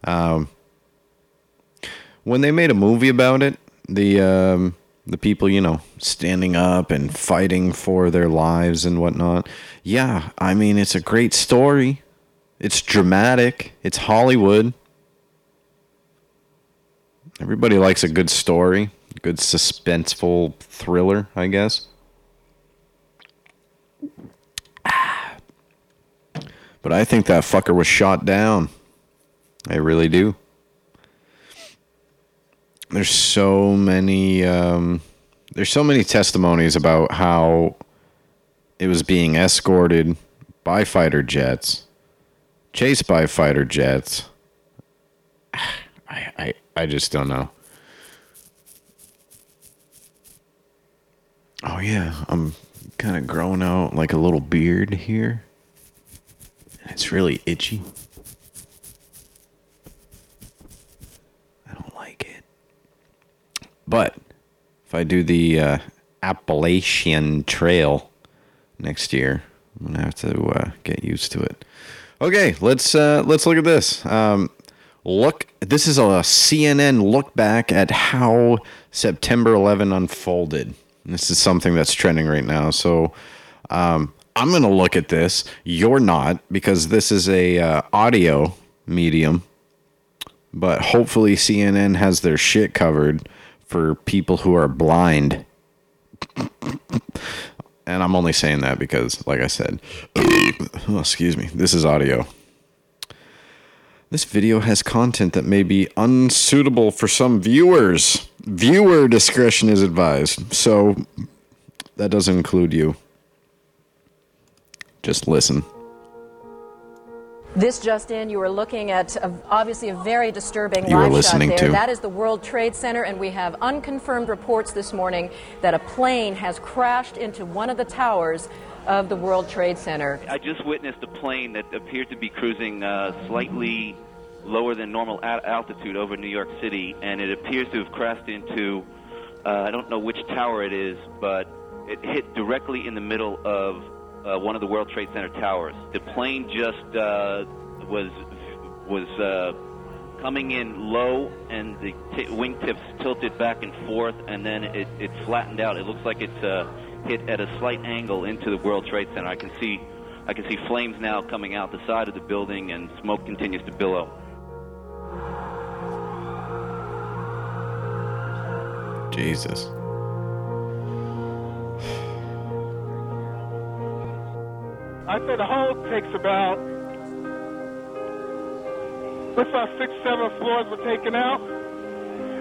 Um, when they made a movie about it, the um, the people, you know, standing up and fighting for their lives and whatnot. Yeah, I mean, it's a great story. It's dramatic. It's Hollywood. Everybody likes a good story, good suspenseful thriller, I guess. But I think that fucker was shot down. I really do. There's so many um, there's so many testimonies about how it was being escorted by fighter jets, chased by fighter jets. (sighs) I I, I just don't know. Oh yeah, I'm kind of growing out like a little beard here. It's really itchy. I don't like it. But if I do the uh, Appalachian Trail next year, I'm gonna have to uh, get used to it. Okay, let's uh, let's look at this. Um, look, this is a CNN look back at how September 11 unfolded. This is something that's trending right now. So um, I'm going to look at this. You're not because this is a uh, audio medium. But hopefully CNN has their shit covered for people who are blind. and I'm only saying that because, like I said, (coughs) oh, excuse me, this is audio. This video has content that may be unsuitable for some viewers. Viewer discretion is advised. So that doesn't include you. Just listen. This just in, you are looking at a, obviously a very disturbing You are live listening shot there. to- That is the World Trade Center, and we have unconfirmed reports this morning that a plane has crashed into one of the towers of the World Trade Center. I just witnessed a plane that appeared to be cruising uh, slightly lower than normal a- altitude over New York City, and it appears to have crashed into, uh, I don't know which tower it is, but it hit directly in the middle of uh, one of the World Trade Center towers. The plane just uh, was was uh, coming in low, and the t- wingtips tilted back and forth, and then it, it flattened out. It looks like it's uh, hit at a slight angle into the World Trade Center. I can see I can see flames now coming out the side of the building, and smoke continues to billow. Jesus. I said the whole takes about, looks our six, seven floors were taken out.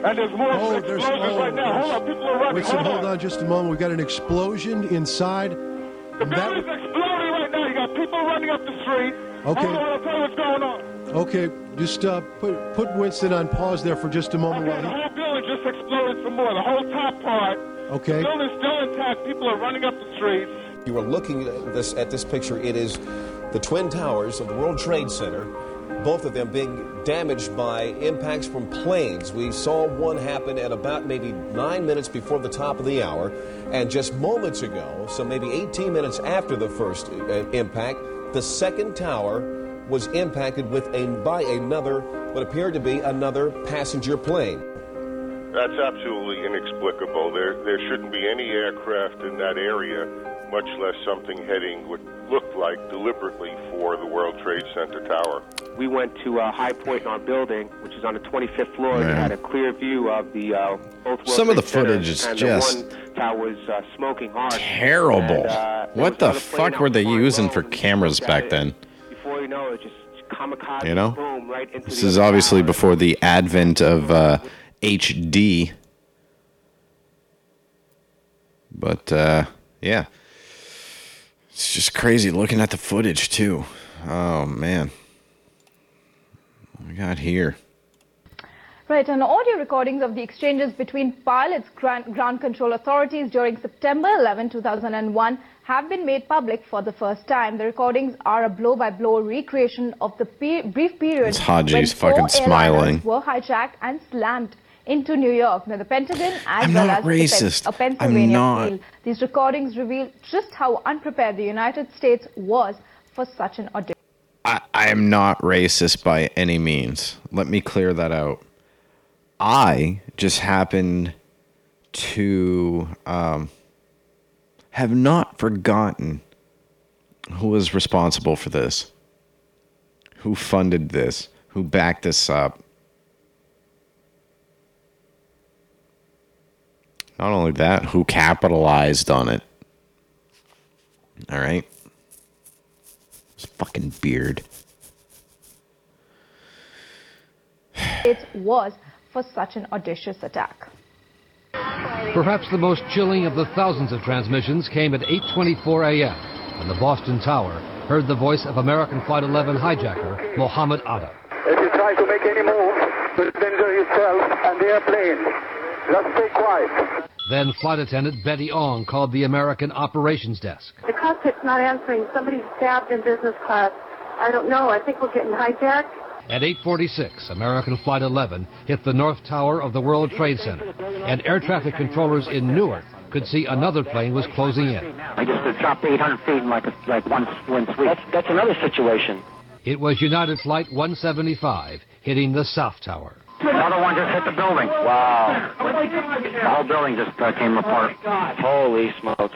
And there's more Oh, there's explosions oh, right now. Hold on, people are running. Wait, so hold, hold on. on just a moment. We've got an explosion inside. The building's exploding right now. You got people running up the street. Okay. Hold on, I'll tell you what's going on. Okay, just uh, put put Winston on pause there for just a moment. Okay, the whole building just exploded some more. The whole top part. Okay. The building's still intact. People are running up the streets. You are looking at this at this picture. It is the twin towers of the World Trade Center, both of them being damaged by impacts from planes. We saw one happen at about maybe nine minutes before the top of the hour, and just moments ago, so maybe 18 minutes after the first uh, impact, the second tower was impacted with a by another what appeared to be another passenger plane. That's absolutely inexplicable. There, there shouldn't be any aircraft in that area, much less something heading what looked like deliberately for the World Trade Center tower. We went to a high point in our building, which is on the 25th floor, and had a clear view of the uh, both World Some of the Trade Center, footage is and just the one tower was uh, smoking hard. Terrible. And, uh, what the fuck were they using for cameras back then? Before you know it, just kamikaze, You know? boom, right into This the is other obviously before the advent of uh, HD. But uh, yeah, it's just crazy looking at the footage too. Oh man, what we got here. Right, and audio recordings of the exchanges between pilots, ground, ground control authorities during September 11, 2001 have been made public for the first time. The recordings are a blow-by-blow recreation of the pe- brief period It's Haji's when fucking smiling. were hijacked and slammed into New York. Now, the Pentagon, as I'm well not as the Pen- racist. a Pennsylvania I'm not. feel, these recordings reveal just how unprepared the United States was for such an audition. I, I am not racist by any means. Let me clear that out. I just happen to um, have not forgotten who was responsible for this, who funded this, who backed this up. Not only that, who capitalized on it. All right. This fucking beard. It was for such an audacious attack. Perhaps the most chilling of the thousands of transmissions came at 8:24 a.m. when the Boston Tower heard the voice of American Flight 11 hijacker Mohammed Atta. If you try to make any move, you'll danger yourself and the airplane. Just stay quiet. Then flight attendant Betty Ong called the American operations desk. The cockpit's not answering. Somebody's stabbed in business class. I don't know. I think we're getting hijacked. At 8:46, American Flight 11 hit the north tower of the World Trade Center, and air traffic controllers in Newark could see another plane was closing in. I just uh, dropped 800 feet in like a, like one one sweep. That's, that's another situation. It was United Flight 175 hitting the south tower. Another one just hit the building. Wow. The whole building just uh, came apart. Holy smokes.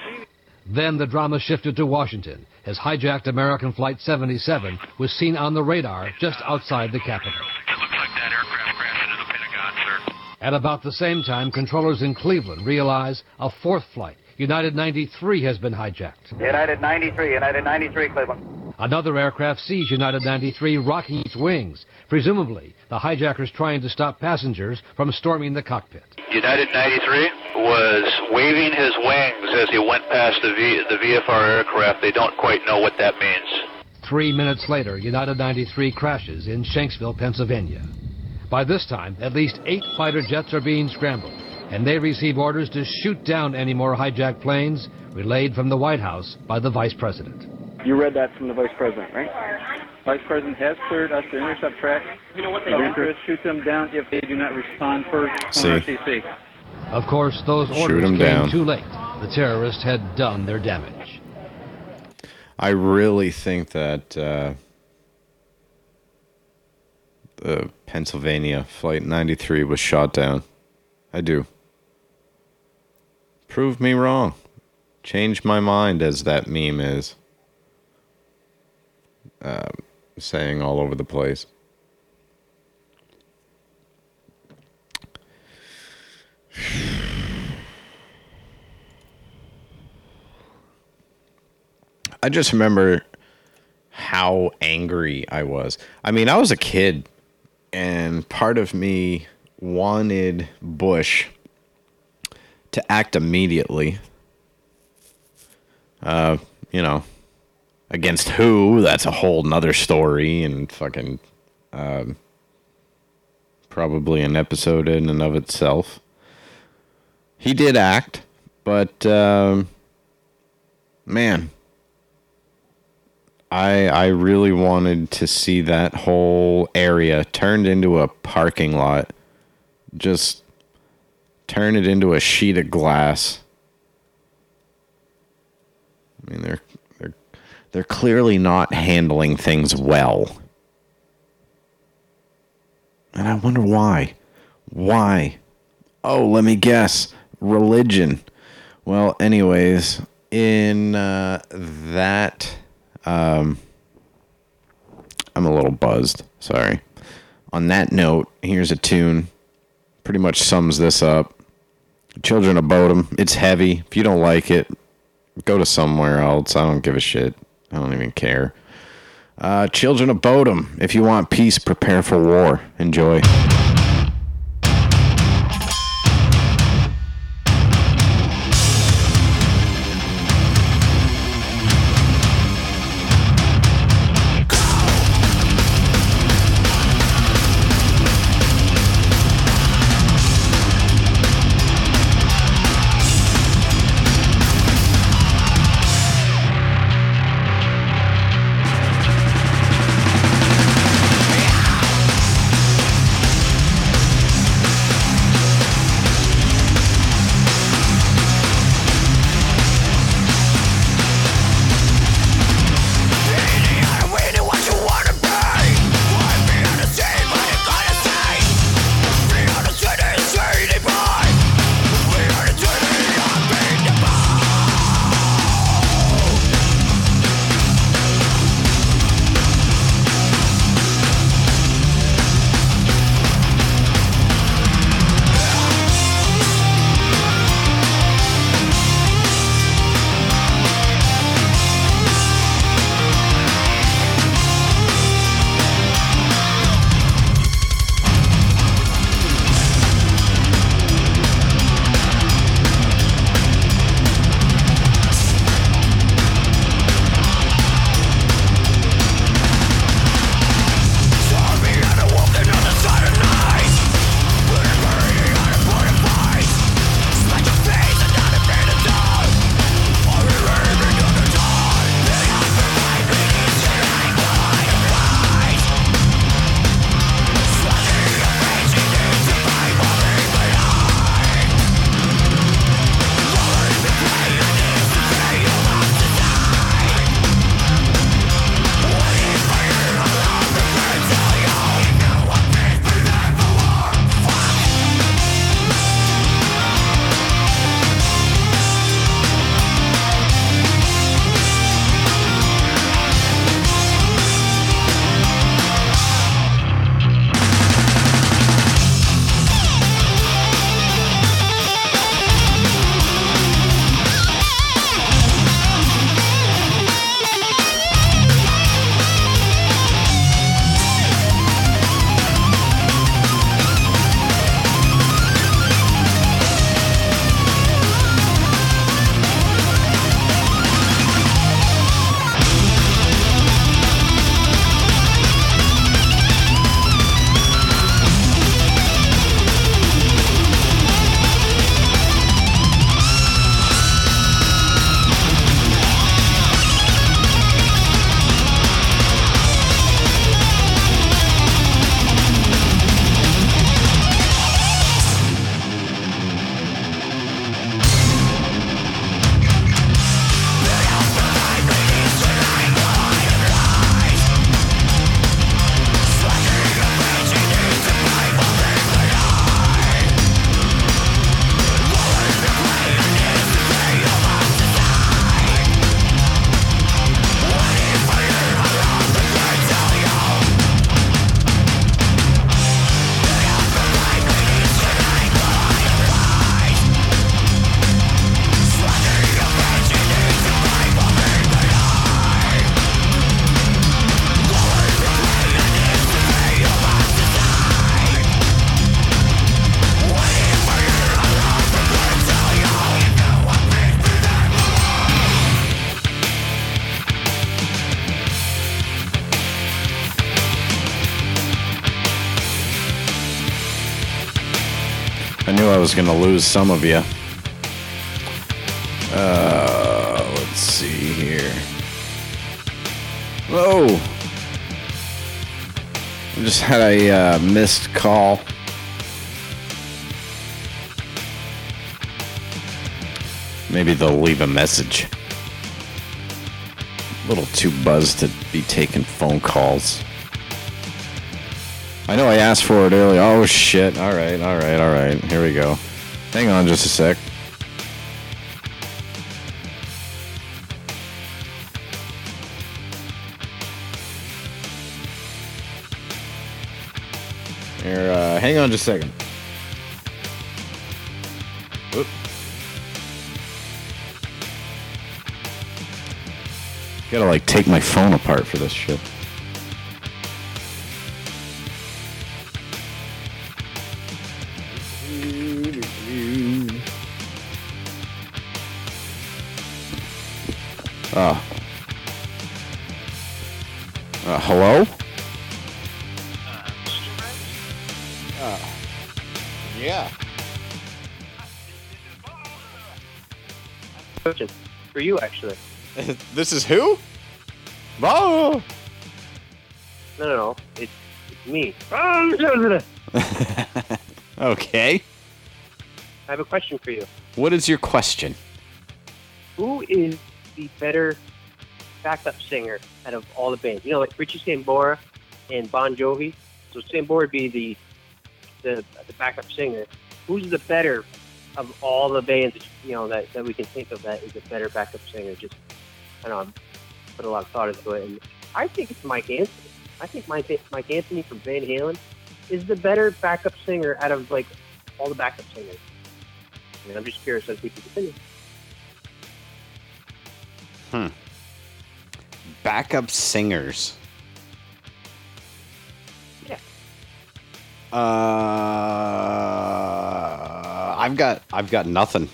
Then the drama shifted to Washington as hijacked American Flight 77 was seen on the radar just outside the Capitol. It looks like that aircraft crashed into the Pentagon, sir. At about the same time, controllers in Cleveland realize a fourth flight, United 93, has been hijacked. United 93, United 93, Cleveland. Another aircraft sees United 93 rocking its wings, presumably the hijackers trying to stop passengers from storming the cockpit. United 93 was waving his wings as he went past the, v, the VFR aircraft. They don't quite know what that means. Three minutes later, United 93 crashes in Shanksville, Pennsylvania. By this time, at least eight fighter jets are being scrambled, and they receive orders to shoot down any more hijacked planes, relayed from the White House by the Vice President. You read that from the Vice President, right? Vice President has cleared us to intercept tracks. You know what they interest, shoot them down if they do not respond first See. Of course, those Shoot orders 'em came down. too late. The terrorists had done their damage. I really think that uh, the Pennsylvania Flight 93 was shot down. I do. Prove me wrong. Change my mind, as that meme is uh, saying all over the place. I just remember how angry I was. I mean, I was a kid, and part of me wanted Bush to act immediately. Uh, you know, against who? That's a whole nother story, and fucking, um, probably an episode in and of itself. He did act, but um, man, I I really wanted to see that whole area turned into a parking lot. Just turn it into a sheet of glass. I mean, they're they're clearly not handling things well. And I wonder why. Why? Oh, let me guess. Religion. Well, anyways, in uh, that, um, I'm a little buzzed. Sorry. On that note, here's a tune. Pretty much sums this up. Children of Bodom. It's heavy. If you don't like it, go to somewhere else. I don't give a shit. I don't even care. Uh, Children of Bodom. If you want peace, prepare for war. Enjoy. Was going to lose some of you. Uh, let's see here. Whoa. I just had a uh, missed call. Maybe they'll leave a message. A little too buzzed to be taking phone calls. I know I asked for it earlier. Oh shit. All right, all right, all right. Here we go. Hang on just a sec. Here, uh, hang on just a second. Oop. Gotta like take my phone apart for this shit. This is who? Oh. No, no, no. It's, it's me. Ah, (laughs) okay. I have a question for you. What is your question? Who is the better backup singer out of all the bands? You know, like Richie Sambora and Bon Jovi. So Sambora would be the the the backup singer. Who's the better of all the bands? You know that, that we can think of that is a better backup singer. Just I don't know. I've put a lot of thought into it, and I think it's Mike Anthony. I think Mike Mike Anthony from Van Halen is the better backup singer out of like all the backup singers. I mean, I'm just curious as people's opinion. Hmm. Backup singers. Yeah. Uh, I've got I've got nothing.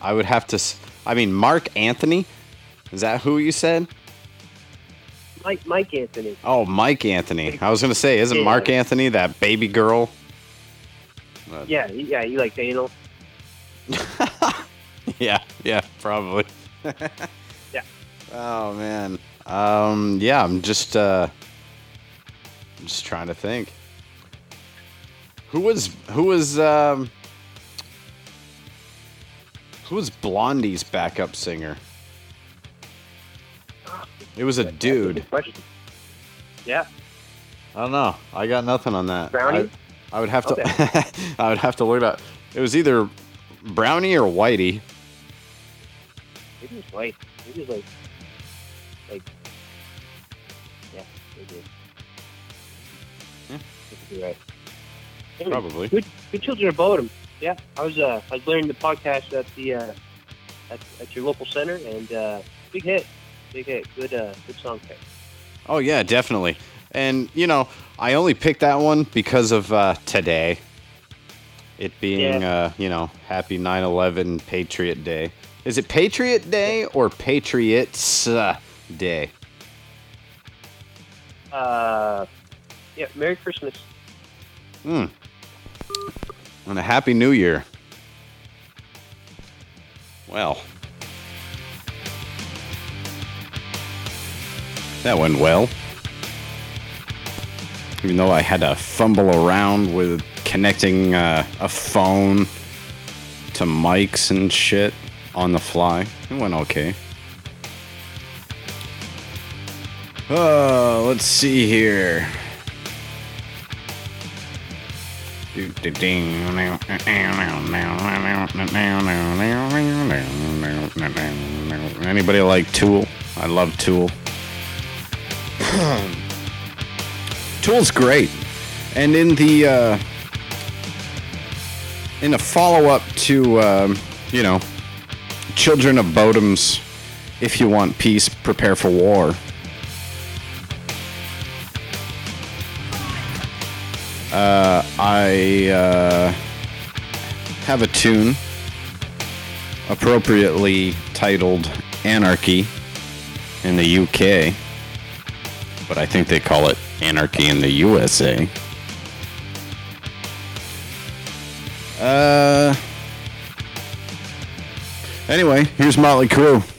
I would have to. I mean, Mark Anthony. Is that who you said? Mike Mike Anthony. Oh, Mike Anthony. I was gonna say, isn't Yeah. Mark Anthony that baby girl? Uh, Yeah, yeah, you like anal. (laughs) yeah, yeah, probably. (laughs) Yeah. Oh man. Um. Yeah. I'm just. Uh. I'm just trying to think. Who was who was um. Who was Blondie's backup singer? It was a dude. Question. Yeah. I don't know. I got nothing on that. Brownie? I, I would have to. (laughs) I would have to look it up. It was either Brownie or Whitey. Maybe it's white. Maybe it's like, like, yeah, maybe. Yeah. You're right. Anyway, Probably. Good, good children of Bodom. Yeah, I was uh, I was learning the podcast at the uh, at, at your local center, and uh, big hit, big hit, good uh, good song pick. Oh yeah, definitely. And you know, I only picked that one because of uh, today. It being, Yeah. uh, you know, Happy 9/11 Patriot Day. Is it Patriot Day or Patriots uh, Day? Uh, yeah, Merry Christmas. Hmm. And a Happy New Year. Well, that went well. Even though I had to fumble around with connecting uh, a phone to mics and shit on the fly, it went okay. Uh, let's see here. Anybody like Tool? I love Tool. (clears throat) Tool's great, and in the uh, in a follow up to um, you know Children of Bodom's "If You Want Peace, Prepare for War." Uh, I uh, have a tune appropriately titled Anarchy in the UK, but I think they call it Anarchy in the USA. Uh, anyway, here's Motley Crue.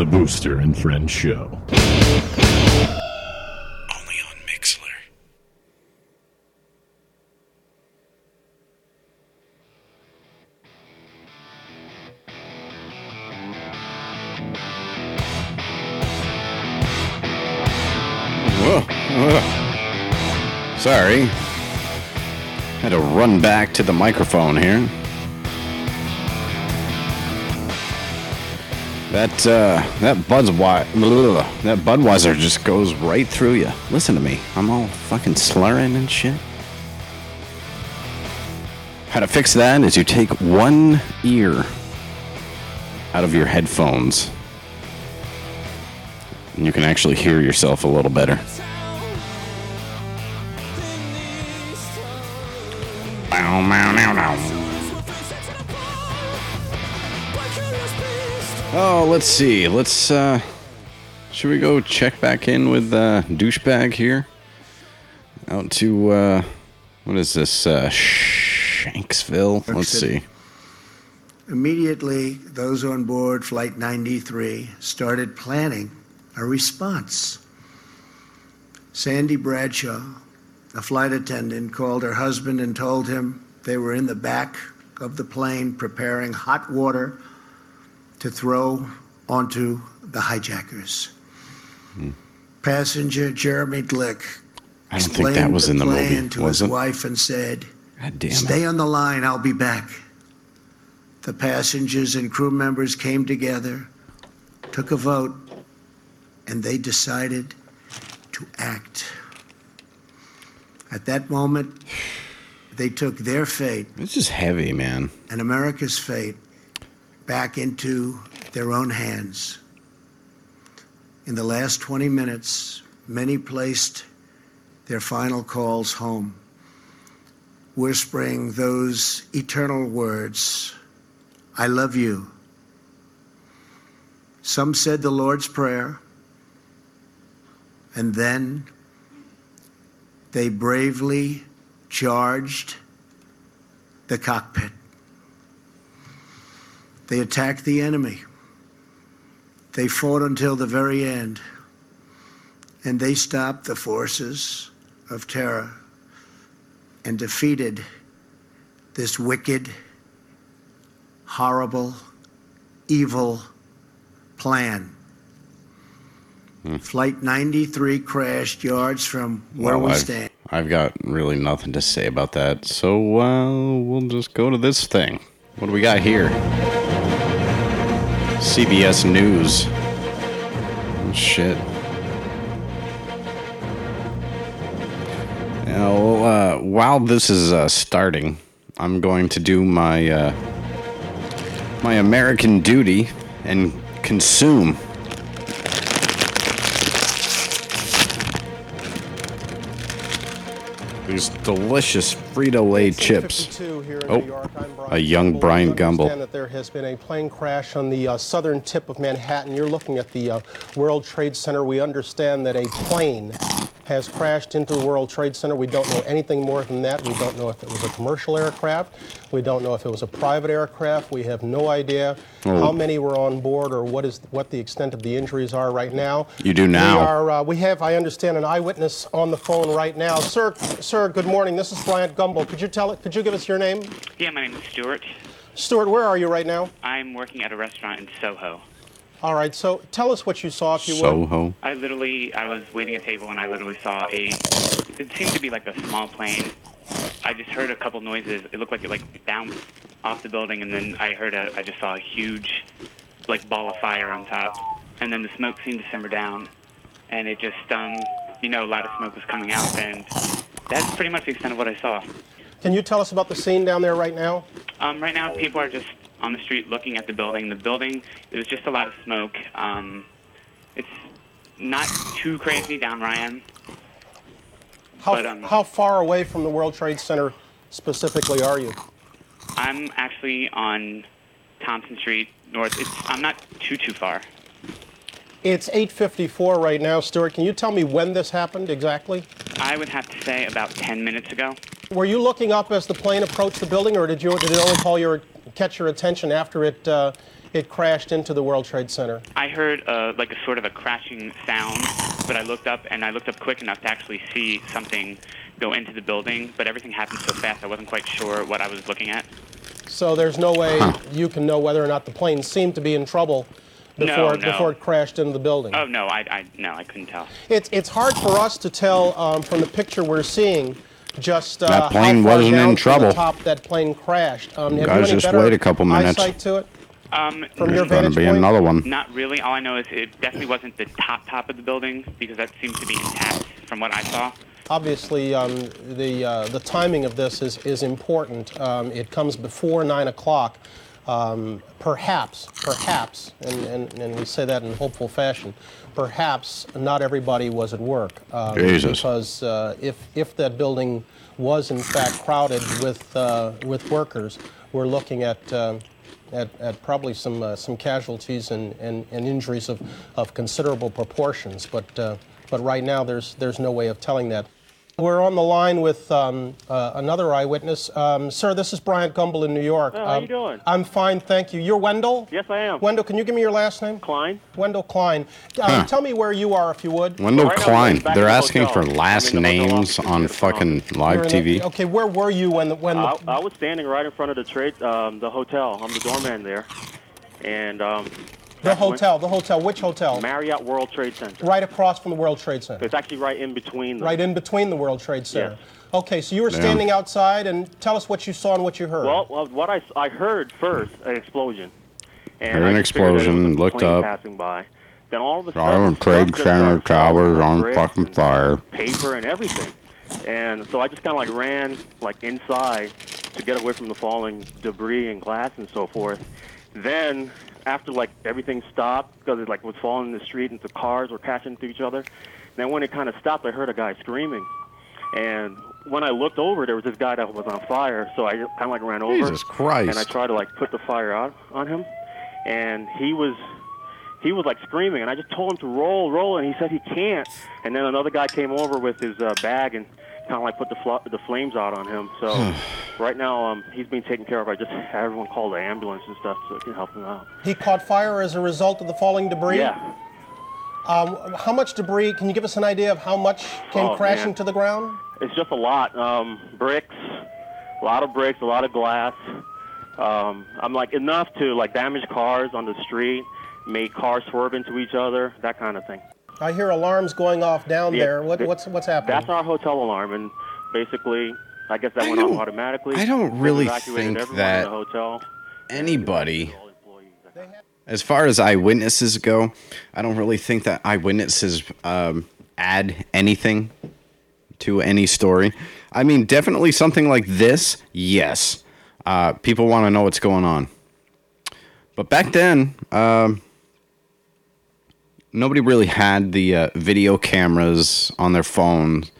The Booster and Friends Show. Only Whoa, whoa. Sorry. Had to run back to the microphone here. That uh, that Budweiser, that Budweiser just goes right through you. Listen to me, I'm all fucking slurring and shit. How to fix that is you take one ear out of your headphones, and you can actually hear yourself a little better. Oh, let's see. Let's uh should we go check back in with uh douchebag here? Out to uh what is this? Uh Shanksville? Let's City. see. Immediately, those on board Flight 93 started planning a response. Sandy Bradshaw, a flight attendant, called her husband and told him they were in the back of the plane preparing hot water to throw onto the hijackers. Passenger Jeremy Glick I don't think that was in the movie, to was his it? wife and said, God damn it. Stay on the line, I'll be back. The passengers and crew members came together, took a vote, and they decided to act. At that moment, they took their fate This is heavy, man. and America's fate back into their own hands. In the last 20 minutes, many placed their final calls home, whispering those eternal words I love you. Some said the Lord's Prayer, and then they bravely charged the cockpit. They attacked the enemy. They fought until the very end. And they stopped the forces of terror and defeated this wicked, horrible, evil plan. Flight 93 crashed yards from where Well, we I've, stand. I've got really nothing to say about that. So uh, we'll just go to this thing. What do we got here? CBS News. Shit. Now, uh, while this is uh, starting, I'm going to do my uh, my American duty and consume these delicious Frito-Lay chips. Oh, a young Brian Gumbel. there has been a plane crash on the uh, southern tip of Manhattan. You're looking at the uh, World Trade Center. We understand that a plane has crashed into the World Trade Center. We don't know anything more than that. We don't know if it was a commercial aircraft. We don't know if it was a private aircraft. We have no idea Oh. how many were on board or what is what the extent of the injuries are right now. You do now. We are. Uh, we have, I understand, an eyewitness on the phone right now. Sir, sir. Good morning. This is Bryant Gumbel. Could you tell it? Could you give us your name? Yeah, my name is Stuart. Stuart, where are you right now? I'm working at a restaurant in Soho. All right, so tell us what you saw, if you would. Soho. I literally, I was waiting at a table and I literally saw a, it seemed to be like a small plane. I I just heard a couple noises. It looked like it like bounced off the building, and then I heard a, I just saw a huge, like ball of fire on top, and then the smoke seemed to simmer down, and it just, um, you know, a lot of smoke was coming out, and that's pretty much the extent of what I saw. Can you tell us about the scene down there right now? Um, right now, people are just on the street looking at the building. The building, there's just a lot of smoke. Um, it's not too crazy down Ryan. How, But, um, how far away from the World Trade Center specifically are you? I'm actually on Thompson Street North. It's, I'm not too too far. It's 8:54 right now, Stuart. Can you tell me when this happened exactly? I would have to say about 10 minutes ago. Were you looking up as the plane approached the building, or did you did it only call your catch your attention after it uh, it crashed into the World Trade Center? I heard uh, like a sort of a crashing sound, but I looked up and I looked up quick enough to actually see something go into the building. But everything happened so fast, I wasn't quite sure what I was looking at. So there's no way you can know whether or not the plane seemed to be in trouble No, before no. before it crashed into the building. Oh no, I, I no, I couldn't tell. It's it's hard for us to tell um, from the picture we're seeing just uh, That plane wasn't in trouble. The top that plane crashed. Um, have Guys, you just wait a couple minutes. To it. Um, From your There's gonna be point? another one. Not really. All I know is it definitely wasn't the top top of the building because that seems to be intact from what I saw. Obviously, um, the uh, the timing of this is is important. Um, it comes before nine o'clock. Um, perhaps, perhaps, and, and, and we say that in hopeful fashion. Perhaps not everybody was at work. Um, Jesus. Because uh, if if that building was in fact crowded with uh, with workers, we're looking at. um at, at probably some uh, some casualties and, and, and injuries of, of considerable proportions, but uh, but right now there's there's no way of telling that. We're on the line with um, uh, another eyewitness. Um, sir, this is Bryant Gumbel in New York. Oh, how Um, you doing? I'm fine, thank you. You're Wendell? Yes, I am. Wendell, can you give me your last name? Klein. Wendell Klein. Um, Huh. Tell me where you are, if you would. Wendell Right Klein. back They're in the asking for last I'm in the hotel names on fucking live You're the- TV. okay, where were you when the, when the, I, I was standing right in front of the trade, um, the hotel. I'm the doorman there, and um, the hotel? The hotel. Which hotel? Marriott World Trade Center. Right across from the World Trade Center. It's actually right in between. Them. Right in between the World Trade Center. Yes. Okay, so you were Damn. standing outside, and tell us what you saw and what you heard. Well, well, what I, I heard first an explosion. And Heard an just figured that it was explosion, a looked up. Passing by. Then all of a Tower sudden, of Trade Center towers from on fucking fire. Paper and everything. And so I just kind of like ran like inside to get away from the falling debris and glass and so forth. Then after like everything stopped because it like was falling in the street and the cars were crashing into each other. And Then when it kind of stopped, I heard a guy screaming. And when I looked over, there was this guy that was on fire. So I kind of like ran over. Jesus Christ. And I tried to like put the fire out on him, and he was he was like screaming, and I just told him to roll, roll, and he said he can't. And then another guy came over with his uh, bag and kind of like put the fl- the flames out on him. So right now, um, he's being taken care of. I just had (laughs) everyone call the ambulance and stuff so it can help him out. He caught fire as a result of the falling debris? Yeah. Um, how much debris, can you give us an idea of how much came Oh, crashing man. to the ground? It's just a lot. Um, bricks, a lot of bricks, a lot of glass. Um, I'm like enough to like damage cars on the street, make cars swerve into each other, that kind of thing. I hear alarms going off down Yeah, there. What, th- what's, what's happening? That's our hotel alarm, and basically, I guess that I went off automatically. I don't really evacuated think that- the hotel. Anybody. As far as eyewitnesses go, I don't really think that eyewitnesses um, add anything to any story. I mean, definitely something like this, yes. Uh, people want to know what's going on. But back then, um, nobody really had the uh, video cameras on their phones.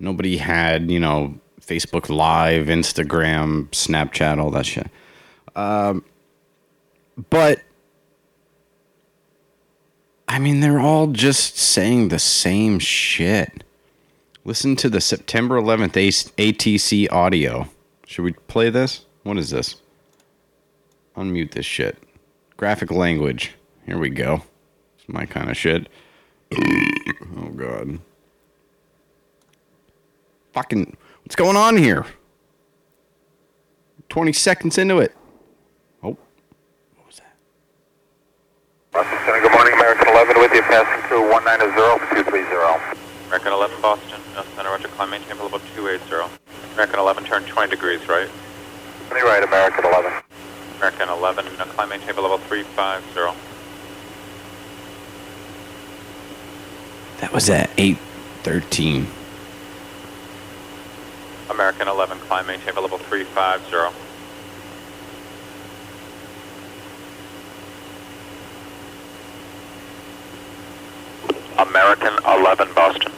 Nobody had, you know, Facebook Live, Instagram, Snapchat, all that shit. Um, but I mean, they're all just saying the same shit. Listen to the September 11th A- ATC audio. Should we play this? What is this? Unmute this shit. Graphic language. Here we go. It's my kind of shit. (coughs) oh, God. Fucking. What's going on here? 20 seconds into it. Oh. What was that? Boston, Center, good morning, American 11 with you, passing through 190 230. American 11 Boston, Nelson Center, Roger, climb, maintain level 280. American 11, turn 20 degrees right. 20 right, American 11. American 11, uh, climb maintain for level 350. That was at 813. American 11, climb maintain for level 350. American 11, Boston.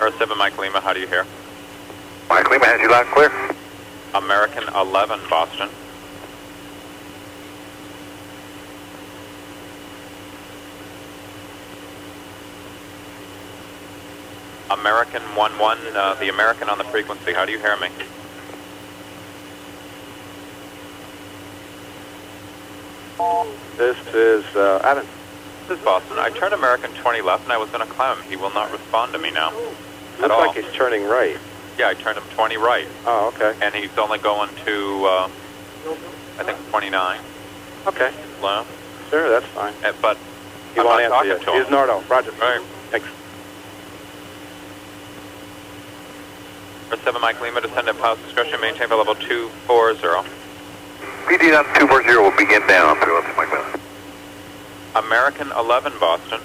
Earth 7, Mike Lima, how do you hear? Mike Lima has you loud and clear. American 11, Boston. American 11, uh, the American on the frequency, how do you hear me? This is uh, Adam. This is Boston. I turned American 20 left and I was going to climb him. He will not respond to me now. At Looks all. like he's turning right. Yeah, I turned him 20 right. Oh, okay. And he's only going to, uh, I think, 29 Okay. left. Sure, that's fine. Uh, but He I'm won't not answer talking you. to him. He's Nordo. Roger. Right. Thanks. Earth 7 Mike Lima, descend at pilot's discretion, maintain for level 240. PD 240 will begin down through us, Mike Lima. American 11, Boston.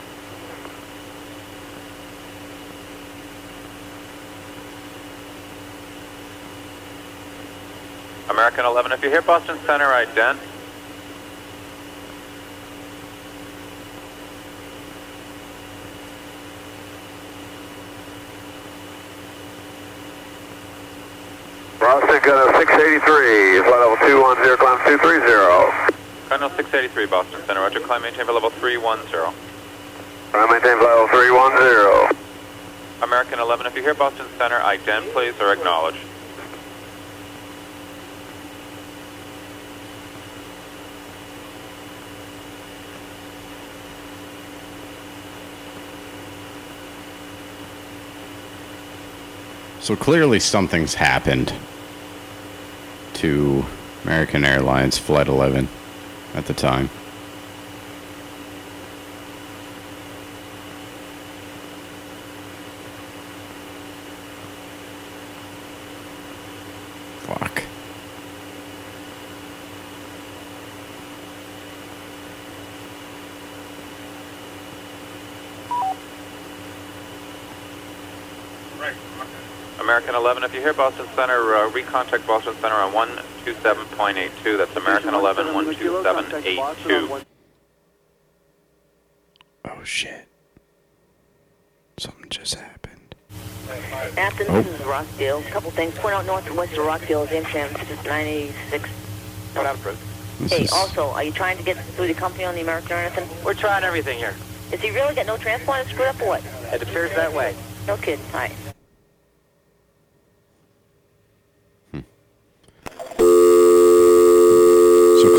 American 11, if you hear Boston Center, ident. Boston, a 683, flight level 210, climb 230. Cardinal 683, Boston Center, roger, climb maintain for level 310. Climb maintain flight level 310. American 11, if you hear Boston Center, ident, please, or acknowledge. So clearly something's happened to American Airlines Flight 11 at the time. Fuck. American 11, if you hear Boston Center, uh, recontact Boston Center on 127.82. That's American 11, 127.82. Oh shit. Something just happened. Afton, Oh. this is Rockdale. couple things. Point out north and west of Rockdale is Amsterdam 986. What happened, Hey, is- also, are you trying to get through the company on the American or anything? We're trying everything here. Is he really got no transponder screwed up or what? It appears that way. No kidding. Hi. So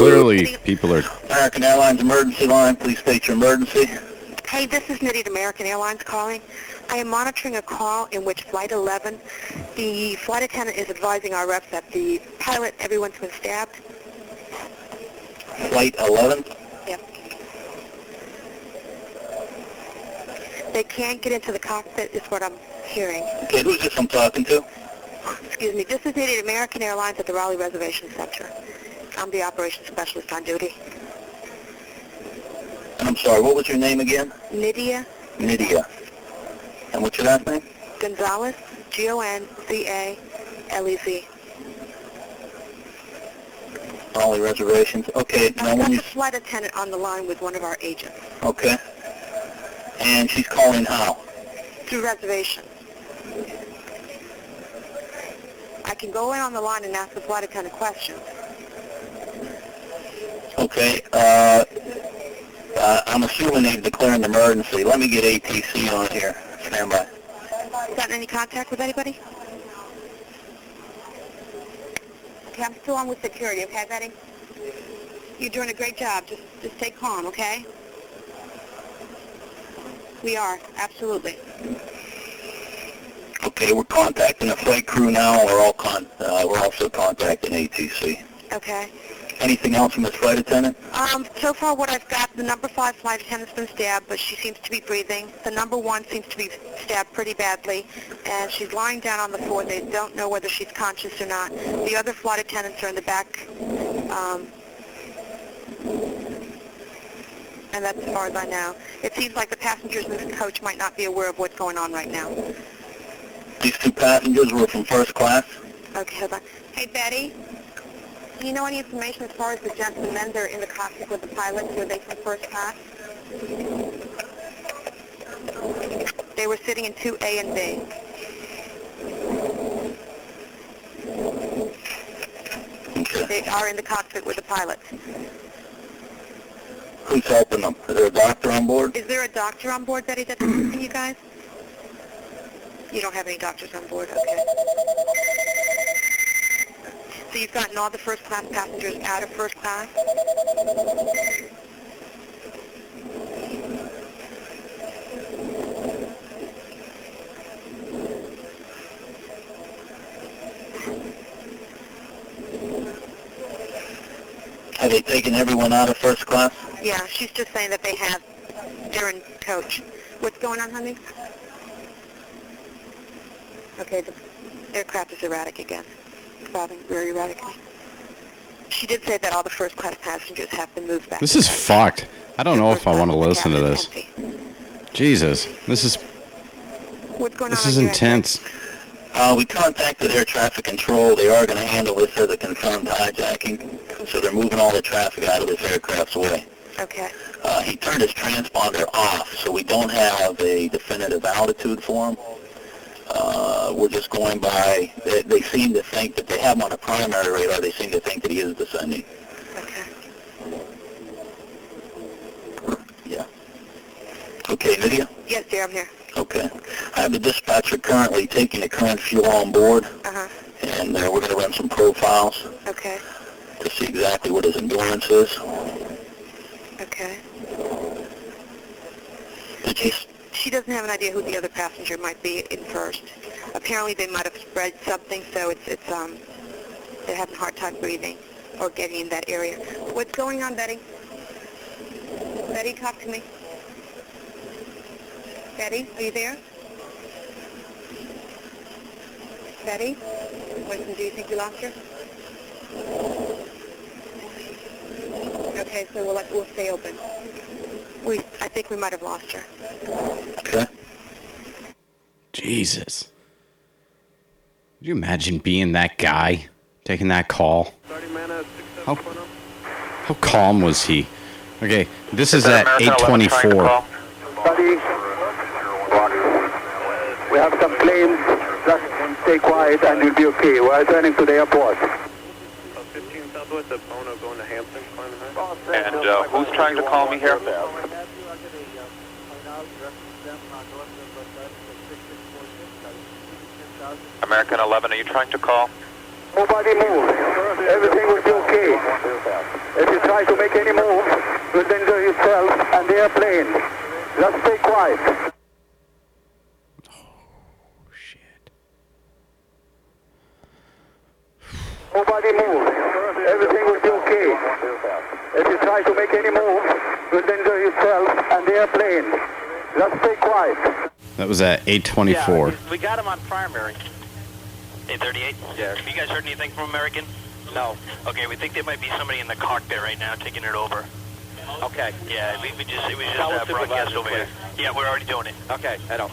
clearly people are American Airlines emergency line, please state your emergency. Hey, this is Nydia at American Airlines calling. I am monitoring a call in which Flight 11, the flight attendant is advising our reps that the pilot, everyone's been stabbed. Flight 11. Yep. They can't get into the cockpit is what I'm hearing. Okay, who's this I'm talking to? Excuse me, this is Nydia at American Airlines at the Raleigh Reservation Center. I'm the operations specialist on duty. I'm sorry, what was your name again? Nydia Nydia. And what's your last name? Gonzalez, G-O-N-Z-A-L-E-Z. Raleigh reservations. Okay, now I've got when the you... flight attendant on the line with one of our agents Okay. And she's calling how? through reservation. I can go in on the line and ask the flight attendant questions. Okay, uh, uh, I'm assuming they've declared an emergency. Let me get ATC on here. Stand by. Gotten any contact with anybody? Okay, I'm still on with security, okay, Betty? You're doing a great job. Just, just stay calm, okay? We are, absolutely. Okay, we're contacting the flight crew now. We're all con- uh, we're also contacting ATC. Okay. Anything else from this flight attendant? Um, so far what I've got, the number five flight attendant's been stabbed, but she seems to be breathing. The number one seems to be stabbed pretty badly, and she's lying down on the floor. They don't know whether she's conscious or not. The other flight attendants are in the back, um, and that's as far as I know. It seems like the passengers in this coach might not be aware of what's going on right now. These two passengers were from first class. Okay, hold on. Hey, Betty, you know any information as far as the gentlemen that are in the cockpit with the pilots? Were they from first class? They were sitting in 2A and B. They are in the cockpit with the pilots. Who's helping them? Is there a doctor on board? Is there a doctor on board, Betty, that's assisting you guys? You don't have any doctors on board, okay. So you've gotten all the first class passengers out of first class? Have they taken everyone out of first class? Yeah, she's just saying that they have. They're in coach. What's going on, honey? Okay, the aircraft is erratic again. Bobbing very erratically. She did say that all the first class passengers have been moved back. This is fucked. I don't know if I want to listen to this. Jesus, this is What's going this on is intense. Uh, we contacted air traffic control. They are going to handle this as a confirmed hijacking, so they're moving all the traffic out of this aircraft's way. Okay. Uh, he turned his transponder off, so we don't have a definitive altitude for him. Uh, we're just going by, they, they seem to think that they have him on a primary radar. They seem to think that he is descending. Okay. Yeah. Okay, Lydia? Yes, dear, I'm here. Okay. I have the dispatcher currently taking the current fuel on board, Uh-huh. and uh, we're going to run some profiles Okay. to see exactly what his endurance is. Okay. Did you, She doesn't have an idea who the other passenger might be in first. Apparently they might have spread something, so it's, it's, um, they're having a hard time breathing or getting in that area. What's going on, Betty? Betty, talk to me. Betty, are you there? Betty? Winston, do you think you lost her? Okay, so we'll, we'll stay open. We, I think we might have lost her. Okay. Jesus. Could you imagine being that guy taking that call? How, how calm was he? Okay, this is at 824. Buddy, we have some planes. Just stay quiet and you'll be okay. We're turning to the airport. And uh, who's trying to call me here? American 11, are you trying to call? Nobody move. Everything will be okay. If you try to make any move, you'll injure yourself and the airplane. Just stay quiet. Oh, shit. Nobody move. Everything will be okay. If you try to make any move, you'll injure yourself and the airplane. Just stay quiet. That was at 824. Yeah, we got him on primary. 838? Yeah. Have you guys heard anything from American? No. Okay, we think there might be somebody in the cockpit right now taking it over. Okay. Yeah, we, we just, it was just Tell uh, broadcast provide over here. Yeah, we're already doing it. Okay, I don't.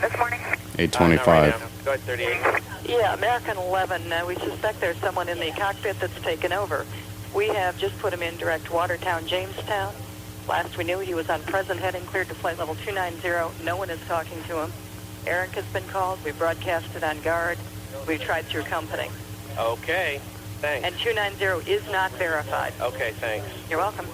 this morning? 825. Go ahead, 38. Yeah, American 11. Uh, we suspect there's someone in the cockpit that's taken over. We have just put him in direct Watertown, Jamestown. Last we knew, he was on present heading, cleared to flight level 290. No one is talking to him. ARINC has been called. We broadcasted on guard. We tried through company. Okay, thanks. And 290 is not verified. Okay, thanks. You're welcome.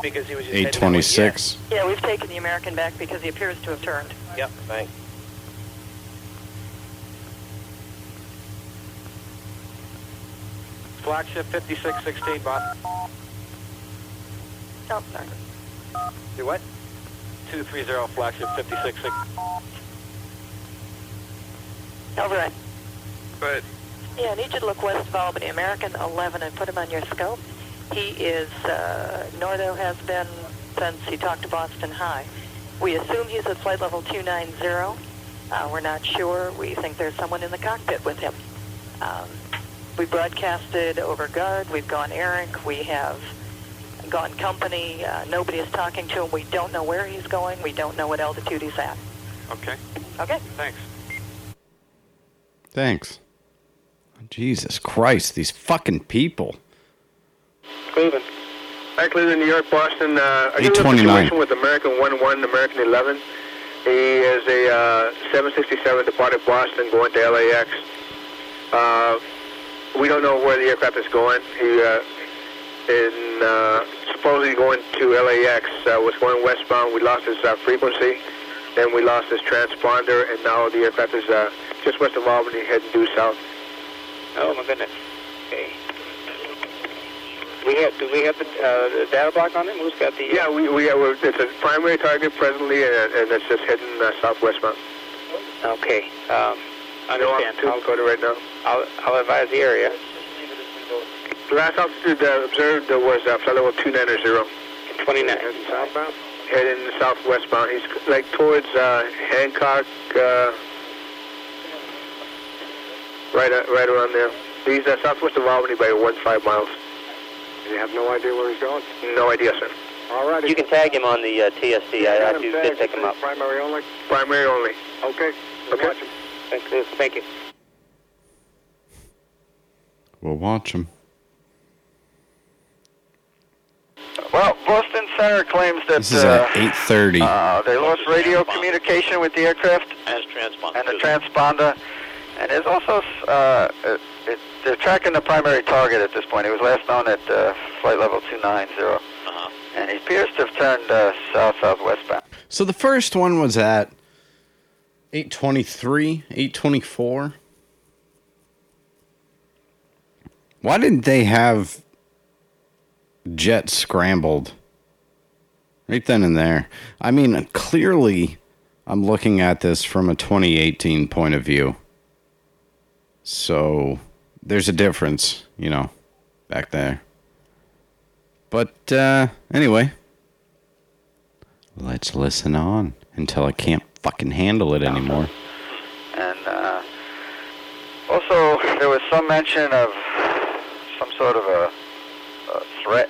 Because he was just heading that way, 826. Yeah, we've taken the American back because he appears to have turned. Yeah. Yep, thanks. Flagship 5616, boss. Oh, sorry. Do what? 230 flagship 5616. Over. Go ahead. Yeah, I need you to look west of Albany, American 11, and put him on your scope. He is, uh, Nordo has been since he talked to Boston High. We assume he's at flight level 290. Uh, we're not sure. We think there's someone in the cockpit with him. Um, we broadcasted over guard. We've gone ARINC. We have gone company. Uh, nobody is talking to him. We don't know where he's going. We don't know what altitude he's at. Okay. Okay. Thanks. Thanks. Jesus Christ, these fucking people. Cleveland. Hi, Cleveland, New York, Boston. Uh, are you in a 829. situation with American 1-1, American 11? He is a uh, 767 departed Boston going to LAX. Uh, we don't know where the aircraft is going. He uh, in uh, supposedly going to LAX uh, was going westbound. We lost his uh, frequency, then we lost his transponder, and now the aircraft is uh, just west of Albany, heading due south. Oh my goodness. Okay. We have do we have the, uh, the data block on him? Who's got the? Yeah, we we are, we're, it's a primary target presently, and, and it's just heading uh, southwestbound. Okay. Um, I'll go to right now. I'll I'll advise the area. The last altitude uh, observed uh, was uh, flight level 290. 29. Heading southbound. Heading southwestbound. He's like towards uh, Hancock, uh, right uh, right around there. He's uh, southwest of Albany by one five miles. You have no idea where he's going? No idea, sir. All right. You can tag him on the uh, TSD. I, I do did pick him up. Primary only. Primary only. Okay. Okay. Thank you. Thank you. We'll watch them. Well, Boston Center claims that This is uh, at 8:30. uh, they lost radio communication with the aircraft And transponder. and the transponder. And there's also, uh, it, it, they're tracking the primary target at this point. He was last known at uh, flight level 290. Uh-huh. And he appears to have turned uh, south-southwestbound. So the first one was at 823, 824. Why didn't they have jet scrambled right then and there? I mean, clearly, I'm looking at this from a 2018 point of view. So there's a difference, you know, back there. But uh, anyway, let's listen on until I can't fucking handle it anymore. And uh, also, there was some mention of some sort of a, a threat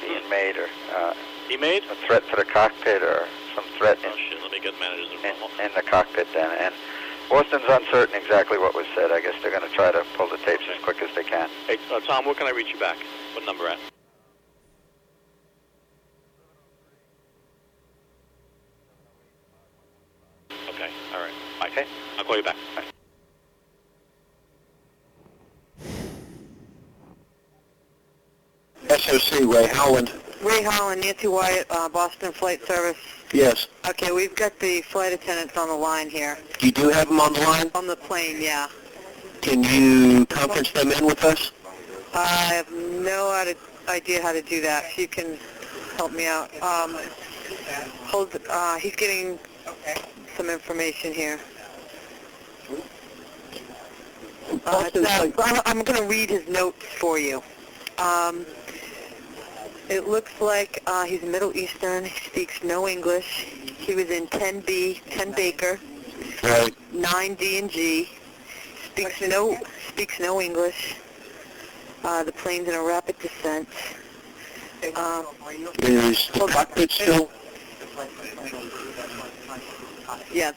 being made, or uh, He made? a threat to the cockpit, or some threat in, Oh shit, let me get managers involved. in the cockpit. Then, and Boston's uncertain exactly what was said. I guess they're going to try to pull the tapes as quick as they can. Hey, uh, Tom, where can I reach you back? What number at? Okay, all right. Bye. Okay. I'll call you back. Bye. SOC, Ray Howland. Ray Holland, Nancy Wyatt, uh, Boston Flight Service. Yes. Okay, we've got the flight attendants on the line here. You do have them on the line? On the plane, yeah. Can you conference them in with us? I have no idea how to do that. If you can help me out. Um, hold, uh, he's getting some information here. Uh, I'm going to read his notes for you. Um, it looks like uh, he's Middle Eastern. He speaks no English. He was in 10B, 10 Baker, 9D and G. Speaks no speaks no English. Uh, the plane's in a rapid descent. Um, Is the cockpit still? yeah.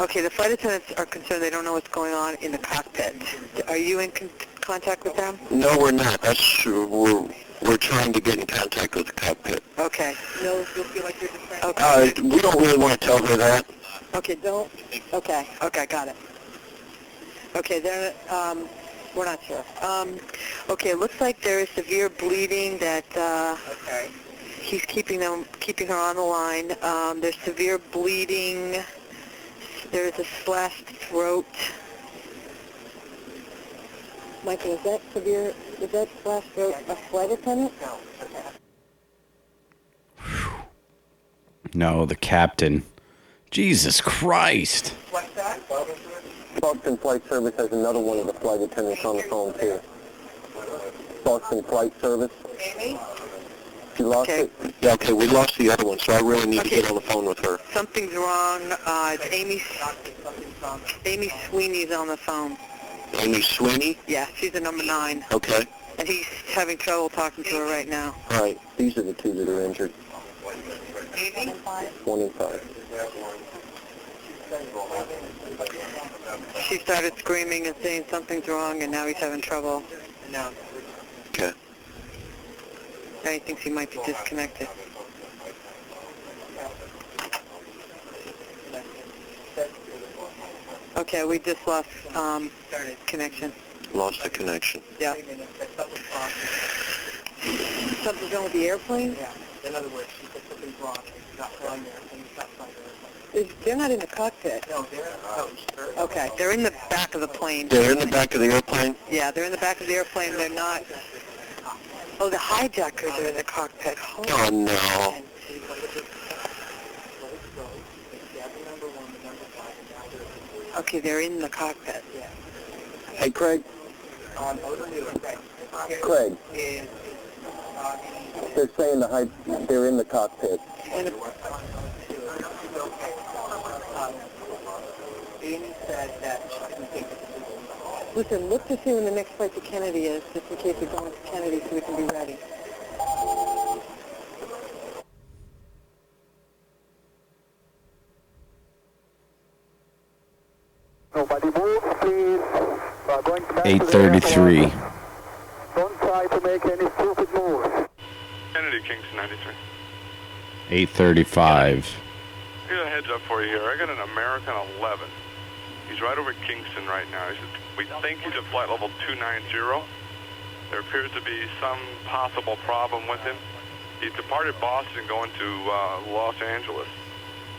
Okay, the flight attendants are concerned they don't know what's going on in the cockpit. Are you in con- contact with them? No, we're not. That's we're we're trying to get in contact with the cockpit. Okay. No, you'll feel like you're just Uh, we don't really want to tell her that. Okay, don't. Okay, okay, got it. Okay, they're, um, we're not sure. Um, okay, it looks like there is severe bleeding that, uh, he's keeping them, keeping her on the line. Um, there's severe bleeding. There's a slashed throat. Michael, is that severe, is that slashed throat a flight attendant? No. No, the captain. Jesus Christ. Boston Flight Service has another one of the flight attendants on the phone too. Boston Flight Service. You lost it? Yeah, okay, we lost the other one, so I really need to get on the phone with her. Something's wrong. Uh, it's Amy. Amy Sweeney's on the phone. Amy Sweeney? Yeah, she's the number nine, Okay. and he's having trouble talking to her right now. All right, these are the two that are injured. One and five. She started screaming and saying something's wrong, and now he's having trouble. No. Okay. Now he thinks he might be disconnected. Okay, we just lost um, connection. Lost the connection. Yeah. Something's wrong with the airplane? Yeah. In other words, something's wrong. Not flying there. They're not in the cockpit. No, they're Okay, they're in the back of the plane. They're in the back of the airplane? Yeah, they're in the back of the airplane. They're not. Oh, the hijackers are in the cockpit. Hold Oh, no. Okay, they're in the cockpit. Hey, Craig. Craig. They're saying the high, they're in the cockpit. Listen, look to see when the next flight to Kennedy is, just in case we're going to Kennedy so we can be ready. Nobody move, please. We're going back to 833. airport. Don't try to make any stupid moves. Kennedy, Kingston 93. 835. I got a heads up for you here. I got an American 11. He's right over Kingston right now. He's we think he's at flight level 290. There appears to be some possible problem with him. He departed Boston going to uh, Los Angeles,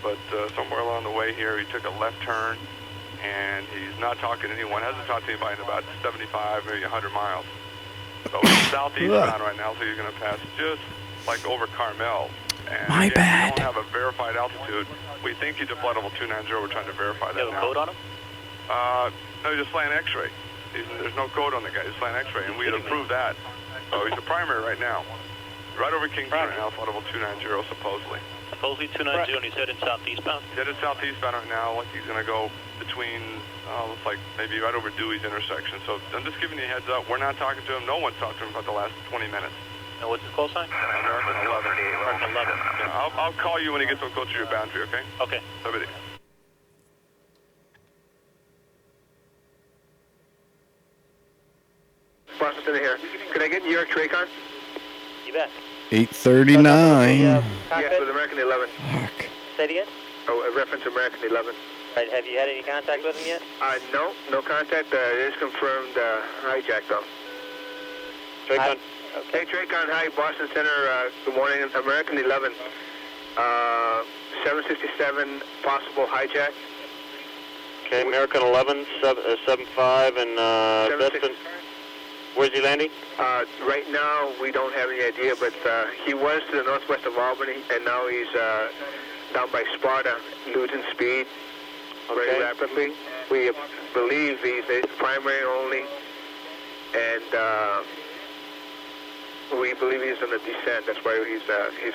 but uh, somewhere along the way here he took a left turn, and he's not talking to anyone. Hasn't talked to anybody in about 75, maybe 100 miles. So (laughs) he's southeast bound right now, so he's going to pass just like over Carmel. And My again, bad. We don't have a verified altitude. We think he's at flight level 290. We're trying to verify that You have a now. code on him? Uh, no, he's just flying X-ray. He's, there's no code on the guy. He's flying X-ray, and we had approved that. So he's a primary right now. Right over Kingston right now, flight level 290 supposedly. Supposedly 290 and he's headed southeastbound. He's headed southeastbound right now, like he's going to go between, uh, looks like maybe right over Dewey's intersection. So I'm just giving you a heads up. We're not talking to him. No one's talked to him about the last 20 minutes. And what's his call sign? American 11. American 11. Yeah, I'll, I'll call you when he gets so close to your boundary, okay? Okay. Have a good day. Boston Center here. Could I get New York Tracon? You bet. 839. Yes, with American 11. Say it again? Oh, a reference to American 11. Right, have you had any contact with him yet? Uh, no, no contact. Uh, it is confirmed uh, hijack, though. Tracon. Hey, Tracon, hi, Boston Center. Uh, good morning. American 11. Uh, 767, possible hijack. Okay, American 11, seven, uh, 75, and uh, Destin. Where's he landing? Uh, right now, we don't have any idea, but uh, he was to the northwest of Albany, and now he's uh, down by Sparta, losing speed very rapidly. We believe he's a primary only, and uh, we believe he's on the descent. That's why he's uh, he's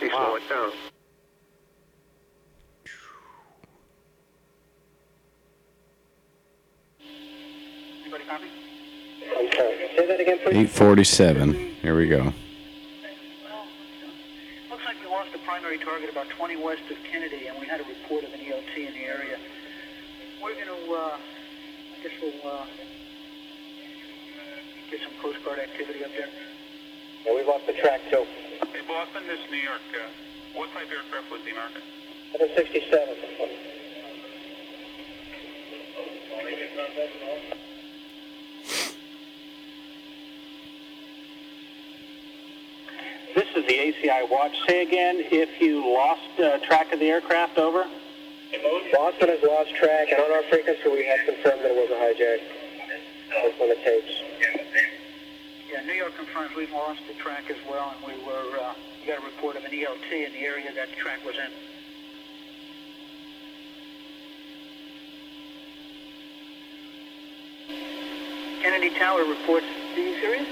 he's slowing down. Anybody copy? I'm. Say that again, please. 847. Here we go. Looks like we lost the primary target about 20 west of Kennedy, and we had a report of an ELT in the area. We're going to, uh, I guess we'll uh, get some Coast Guard activity up there. Yeah, we lost the track too. Hey, Boston, this is New York. Uh, what type of aircraft was the American? 167. This is the ACI watch. Say again if you lost uh, track of the aircraft, over. Boston has lost track, and on our frequency we have confirmed that it was a hijack. That's on the tapes. Yeah, New York confirms we've lost the track as well, and we were uh, we got a report of an ELT in the area that track was in. Kennedy Tower reports. Do you serious?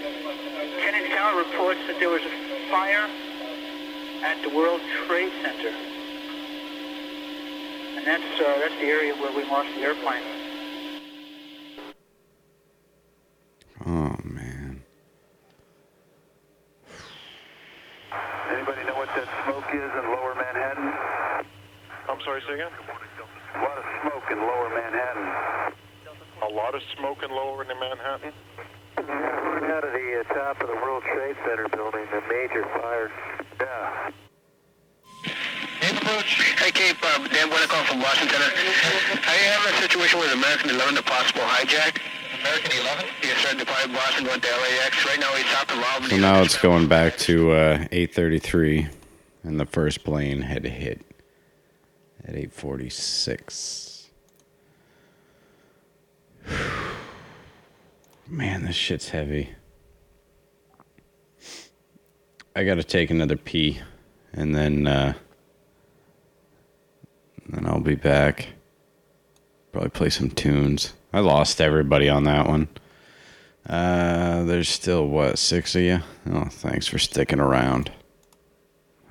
Kennedy Tower reports that there was a fire at the World Trade Center, and that's uh, that's the area where we lost the airplane. Oh man. Anybody know what that smoke is in lower Manhattan? I'm sorry, say again? A lot of smoke in lower Manhattan. A lot of smoke in lower Manhattan? Coming out of the uh, top of the World Trade Center building, a major fire. Yeah. Hey, Cape, uh, Dan Winnicott from Washington. I have a situation with American 11, a possible hijack. American 11? Yes, sir. Departed Boston, went to LAX. Right now, he's top of Albany. So now it's going back to uh, 8:33, and the first plane had hit at 8:46. (sighs) Man, this shit's heavy. I gotta take another pee, and then uh, then I'll be back. Probably play some tunes. I lost everybody on that one. Uh, there's still what six of you? Oh, thanks for sticking around.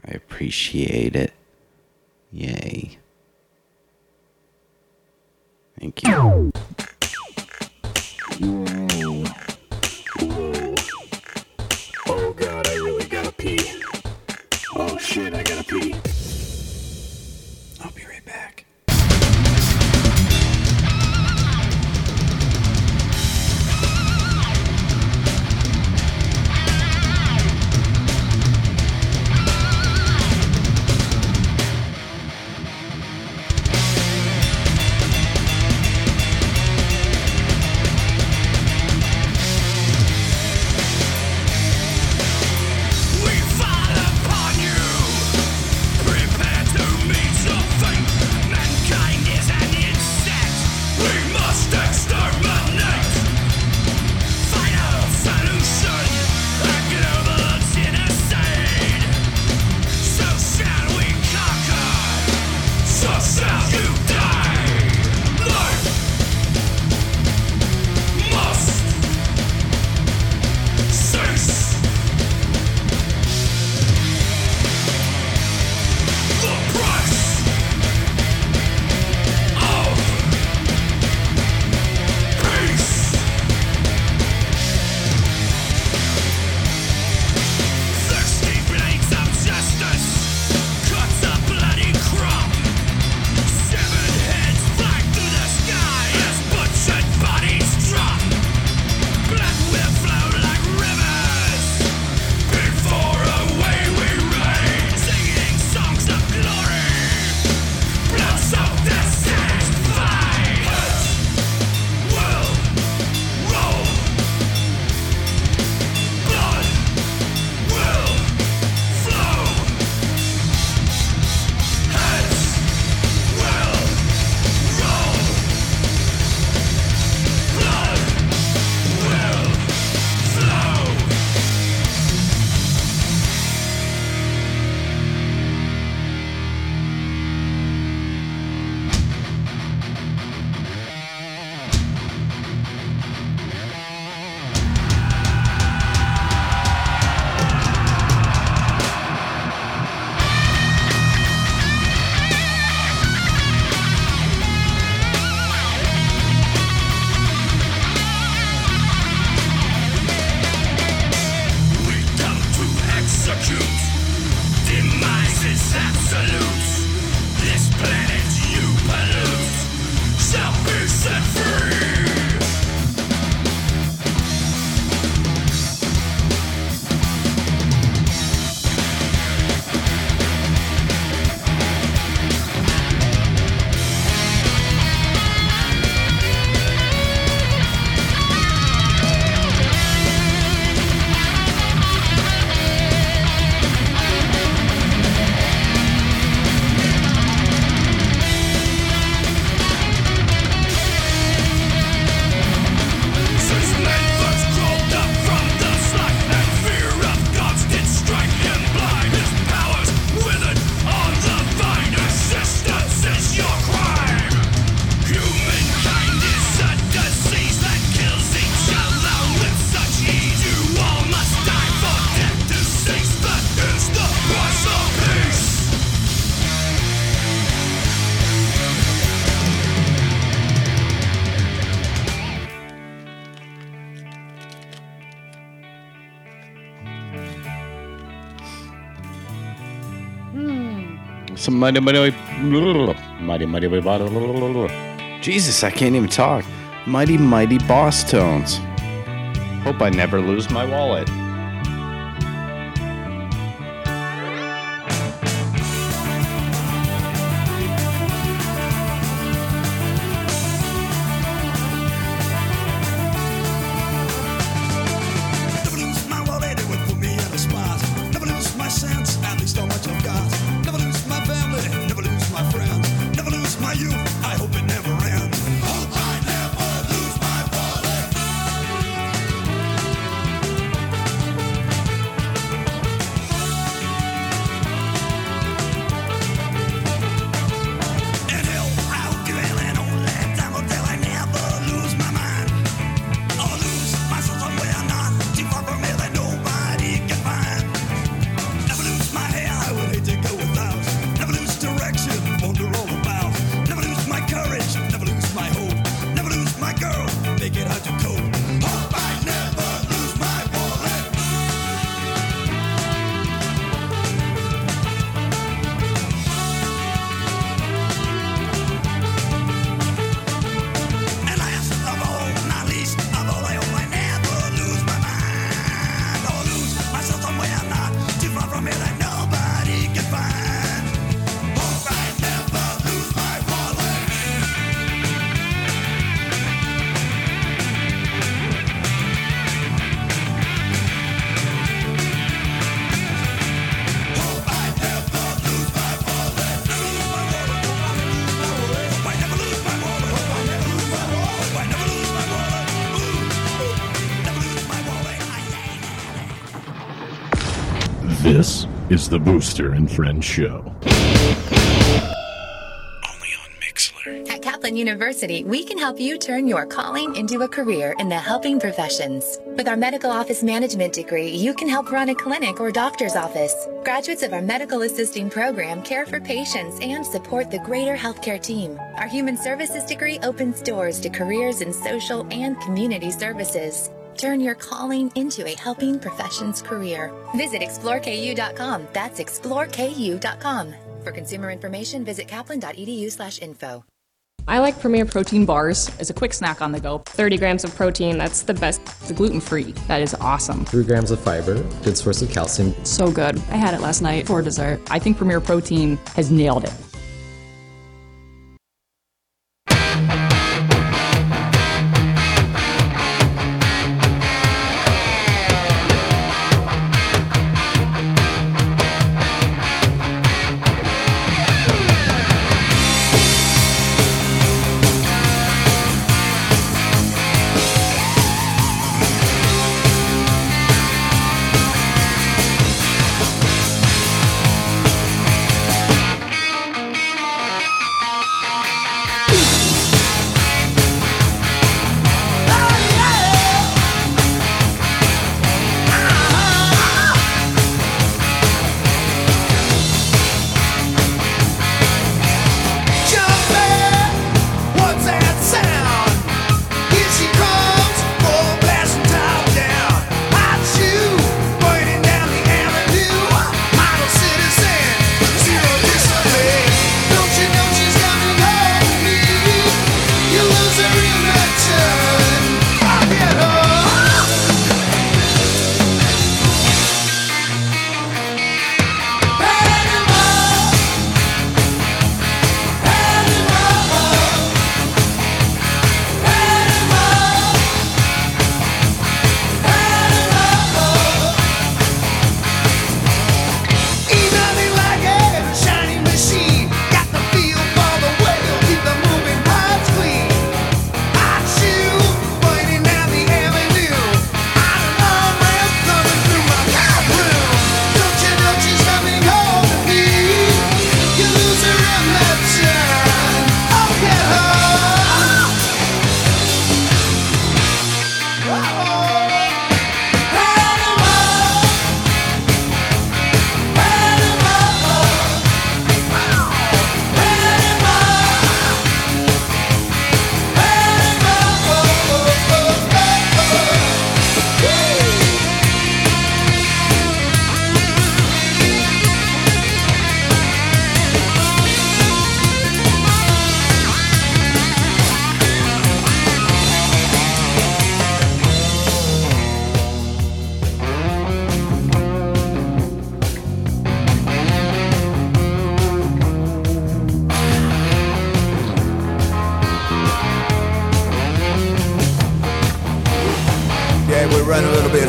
I appreciate it. Yay. Thank you. Mighty, mighty, Jesus, I can't even talk. Mighty, mighty Bosstones. Hope I never lose my wallet. I hope it never the Booster and Friends Show. At Kaplan University, we can help you turn your calling into a career in the helping professions. With our medical office management degree, you can help run a clinic or doctor's office. Graduates of our medical assisting program care for patients and support the greater healthcare team. Our human services degree opens doors to careers in social and community services. Turn your calling into a helping professions career. Visit exploreku.com. That's exploreku.com. For consumer information, visit kaplan.edu slash info. I like Premier Protein bars as a quick snack on the go. 30 grams of protein, that's the best. It's gluten free. That is awesome. Three grams of fiber, good source of calcium. So good. I had it last night for dessert. I think Premier Protein has nailed it.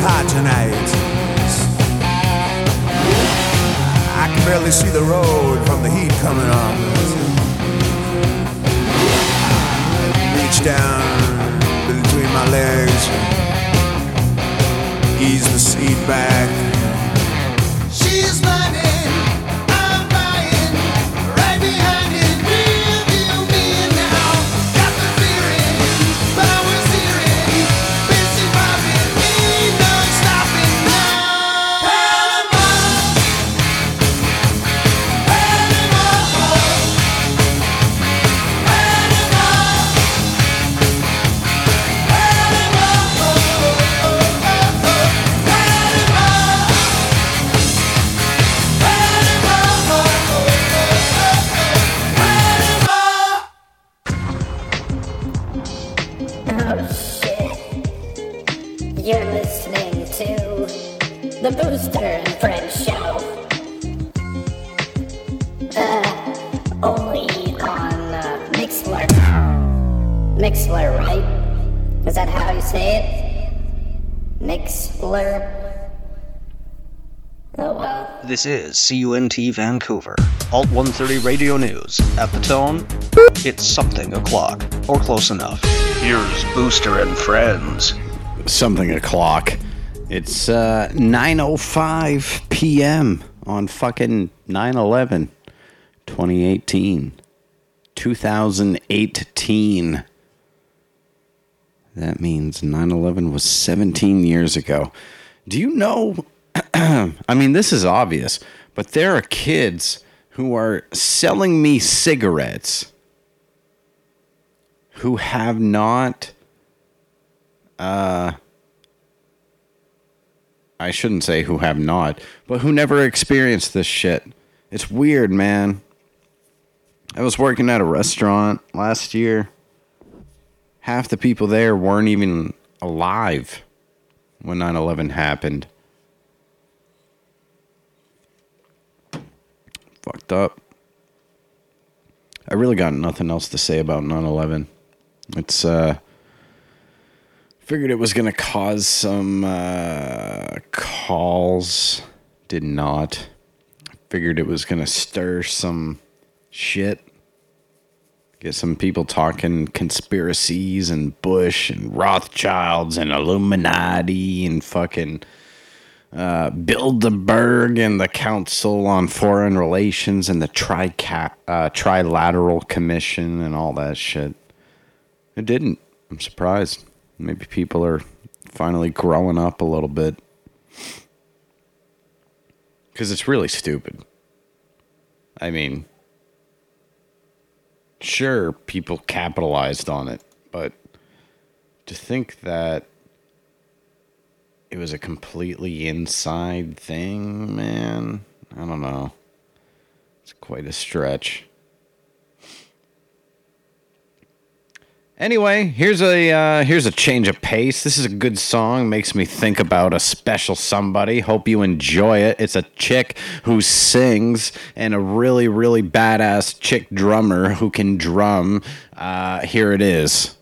Hot tonight. I can barely see the road from the heat coming on. Reach down between my legs, ease the seat back. This is CUNT Vancouver. Alt 130 Radio News. At the tone, it's something o'clock, or close enough. Here's Booster and Friends. Something o'clock. It's uh 9:05 p.m. on fucking 9/11 2018. 2018. That means 9/11 was 17 years ago. Do you know (clears throat) I mean this is obvious, but there are kids who are selling me cigarettes who have not uh I shouldn't say who have not, but who never experienced this shit. It's weird, man. I was working at a restaurant last year. Half the people there weren't even alive when 9 11 happened. Fucked up. I really got nothing else to say about 9 11. It's, uh, figured it was going to cause some, uh, calls. Did not. Figured it was going to stir some shit. Get some people talking conspiracies and Bush and Rothschilds and Illuminati and fucking uh, Bilderberg and the Council on Foreign Relations and the Trica- uh, Trilateral Commission and all that shit. It didn't. I'm surprised. Maybe people are finally growing up a little bit. Because it's really stupid. I mean, sure, people capitalized on it, but to think that it was a completely inside thing, man, I don't know. It's quite a stretch. Anyway, here's a uh, here's a change of pace. This is a good song. Makes me think about a special somebody. Hope you enjoy it. It's a chick who sings and a really really badass chick drummer who can drum. Uh, here it is.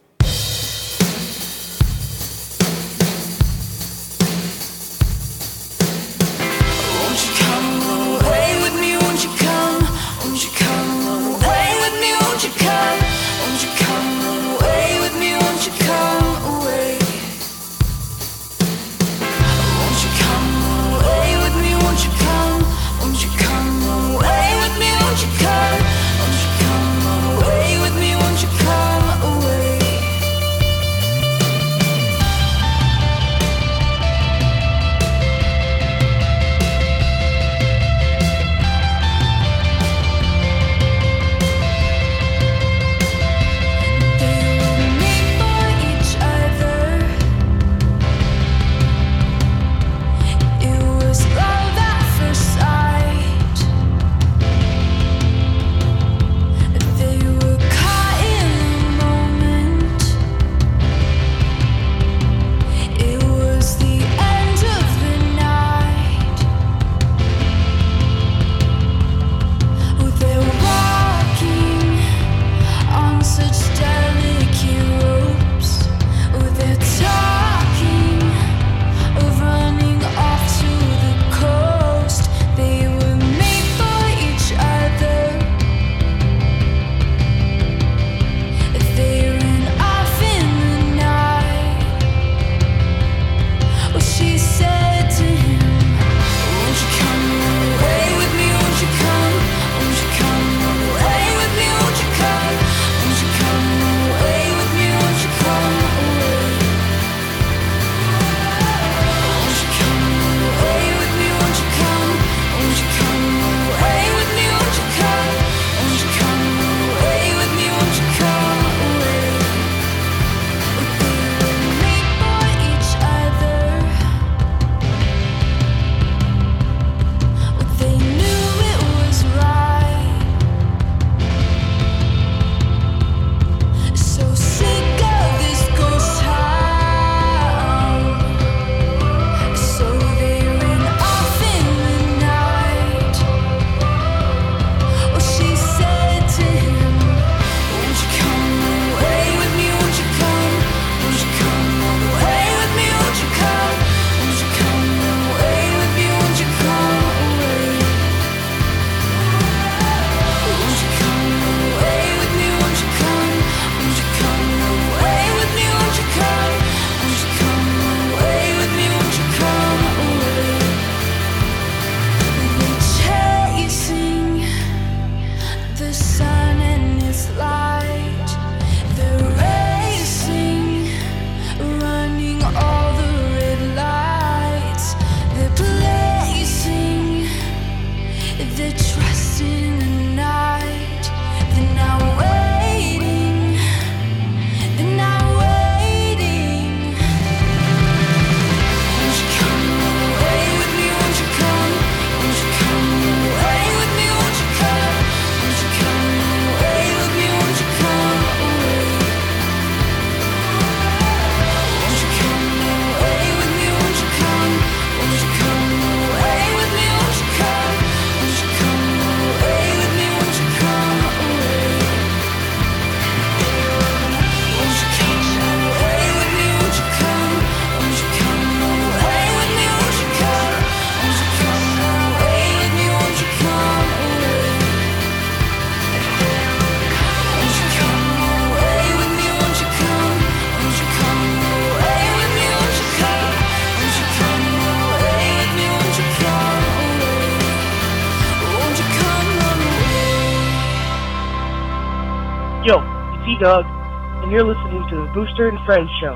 Booster and Friends show.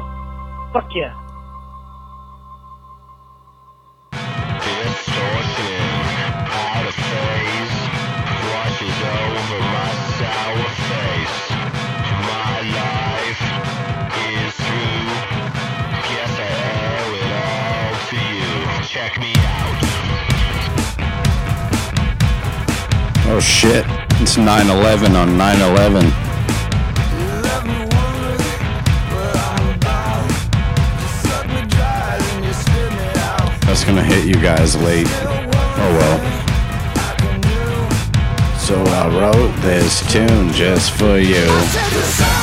Fuck yeah. Oh shit. It's 9 11 on 9 11. Guys late. Oh well. So I wrote this tune just for you.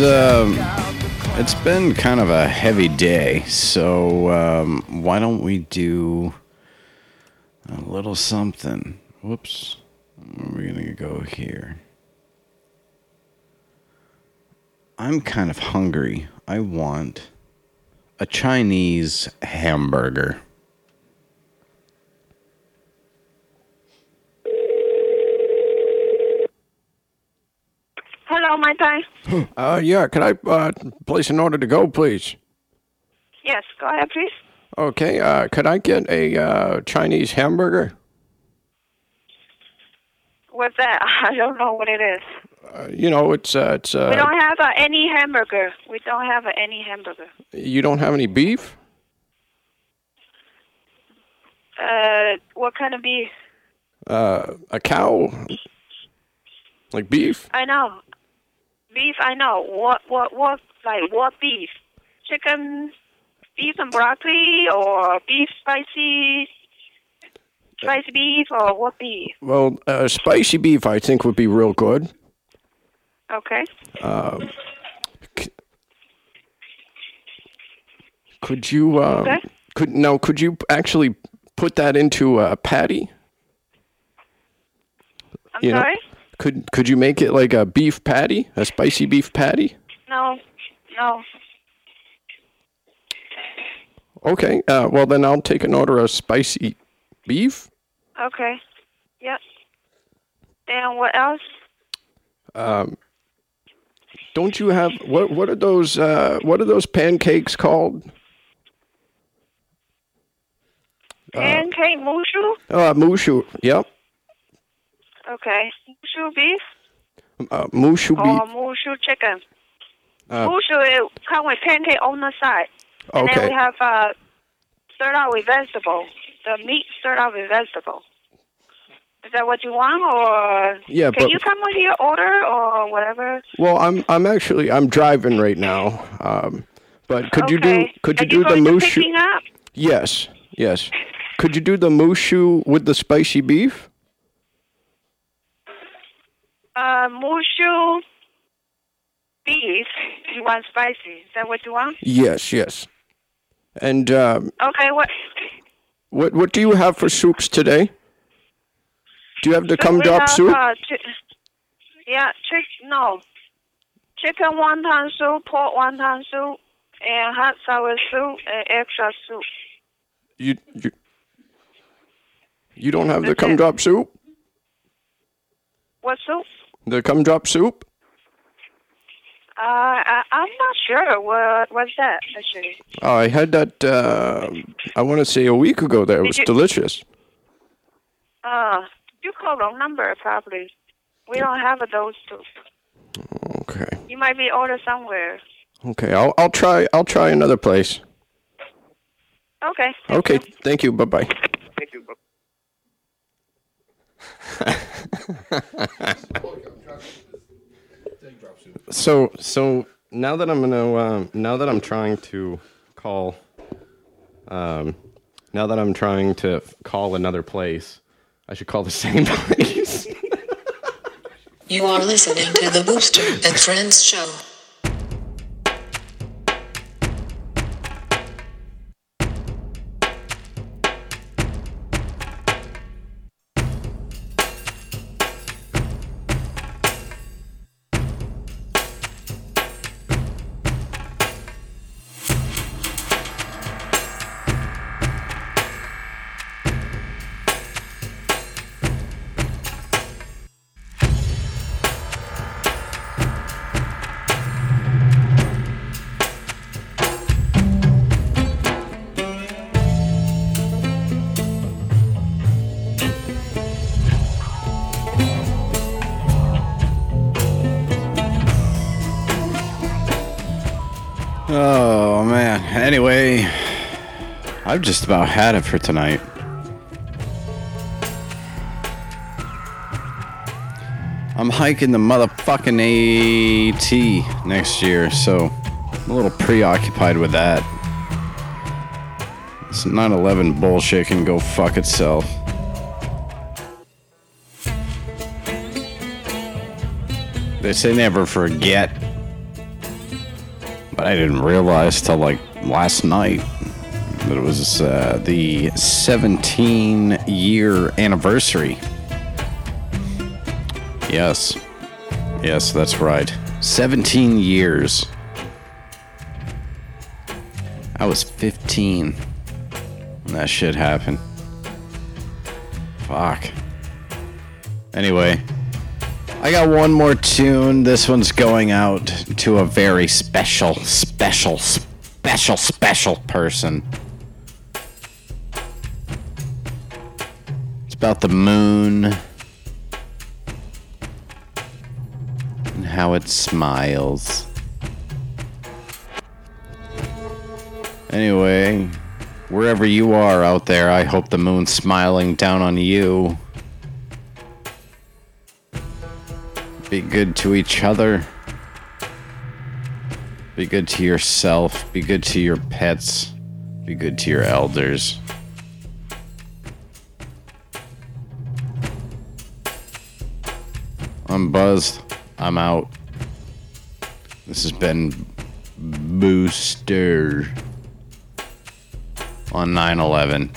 It's um, it's been kind of a heavy day, so um, why don't we do a little something? Whoops, where are we gonna go here? I'm kind of hungry. I want a Chinese hamburger. Hello, my time. (gasps) Uh, yeah, can I uh, place an order to go, please? Yes, go ahead, please. Okay, uh, could I get a uh, Chinese hamburger? What's that? (laughs) I don't know what it is. Uh, you know, it's uh, it's we uh, don't have uh, any hamburger. We don't have uh, any hamburger. you don't have any beef? Uh, what kind of beef? Uh, a cow? Like beef? I know. Beef, I know. What, what, what, like, what beef? Chicken, beef and broccoli, or beef spicy, spicy beef, or what beef? Well, uh, spicy beef I think would be real good. Okay. Um, c- could you uh, Okay. could now could you actually put that into a patty? I'm You know, sorry? Could could you make it like a beef patty, a spicy beef patty? No, no. Okay. Uh, well, then I'll take an order of spicy beef. Okay. Yep. And what else? Um, don't you have what? What are those? Uh, what are those pancakes called? Pancake mushu? Uh, mushu. Yep. Okay. Mushu beef Uh, mushu or beef. mushu chicken? Uh, mushu it come with pancake on the side. And then we have uh, start out with vegetable. The meat start out with vegetable. Is that what you want, or Yeah, can but- you come with your order or whatever? Well, I'm I'm actually I'm driving right now. Um, but could you do could you Are do you the mushu? Yes, yes. Could you do the mushu with the spicy beef? Uh, mushu beef You want spicy. Is that what you want? Yes, yes. And um, Okay, what? what what do you have for soups today? Do you have the So cum drop have, soup? Uh, chi- yeah, chick no. Chicken wonton soup, pork wonton soup, and hot sour soup, and extra soup. You you you don't have the cum drop soup? What soup? The cum drop soup? Uh, I, I'm not sure. What what's that actually? Oh, I had that. Uh, I want to say a week ago. There, it Did was you- delicious. Uh, you call wrong number probably. We don't have those soup. Okay. You might be ordered somewhere. Okay. I'll I'll try I'll try another place. Okay. Okay. Thank you. Bye bye. Thank you. (laughs) So so now that I'm gonna um, now that I'm trying to call um, now that I'm trying to call another place, I should call the (laughs) same place. You are listening to the Booster and Friends show. Oh man. Anyway, I've just about had it for tonight. I'm hiking the motherfucking AT next year, so I'm a little preoccupied with that. This 9/11 bullshit can go fuck itself. They say never forget. But I didn't realize till like last night that it was uh, the 17 year anniversary. Yes. Yes, that's right. 17 years. I was 15 when that shit happened. Fuck. Anyway, I got one more tune. This one's going out to a very special, special, special, special person. It's about the moon and how it smiles. Anyway, wherever you are out there, I hope the moon's smiling down on you. Be good to each other. Be good to yourself. Be good to your pets. Be good to your elders. I'm buzzed. I'm out. This has been Booster on 9 11.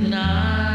The night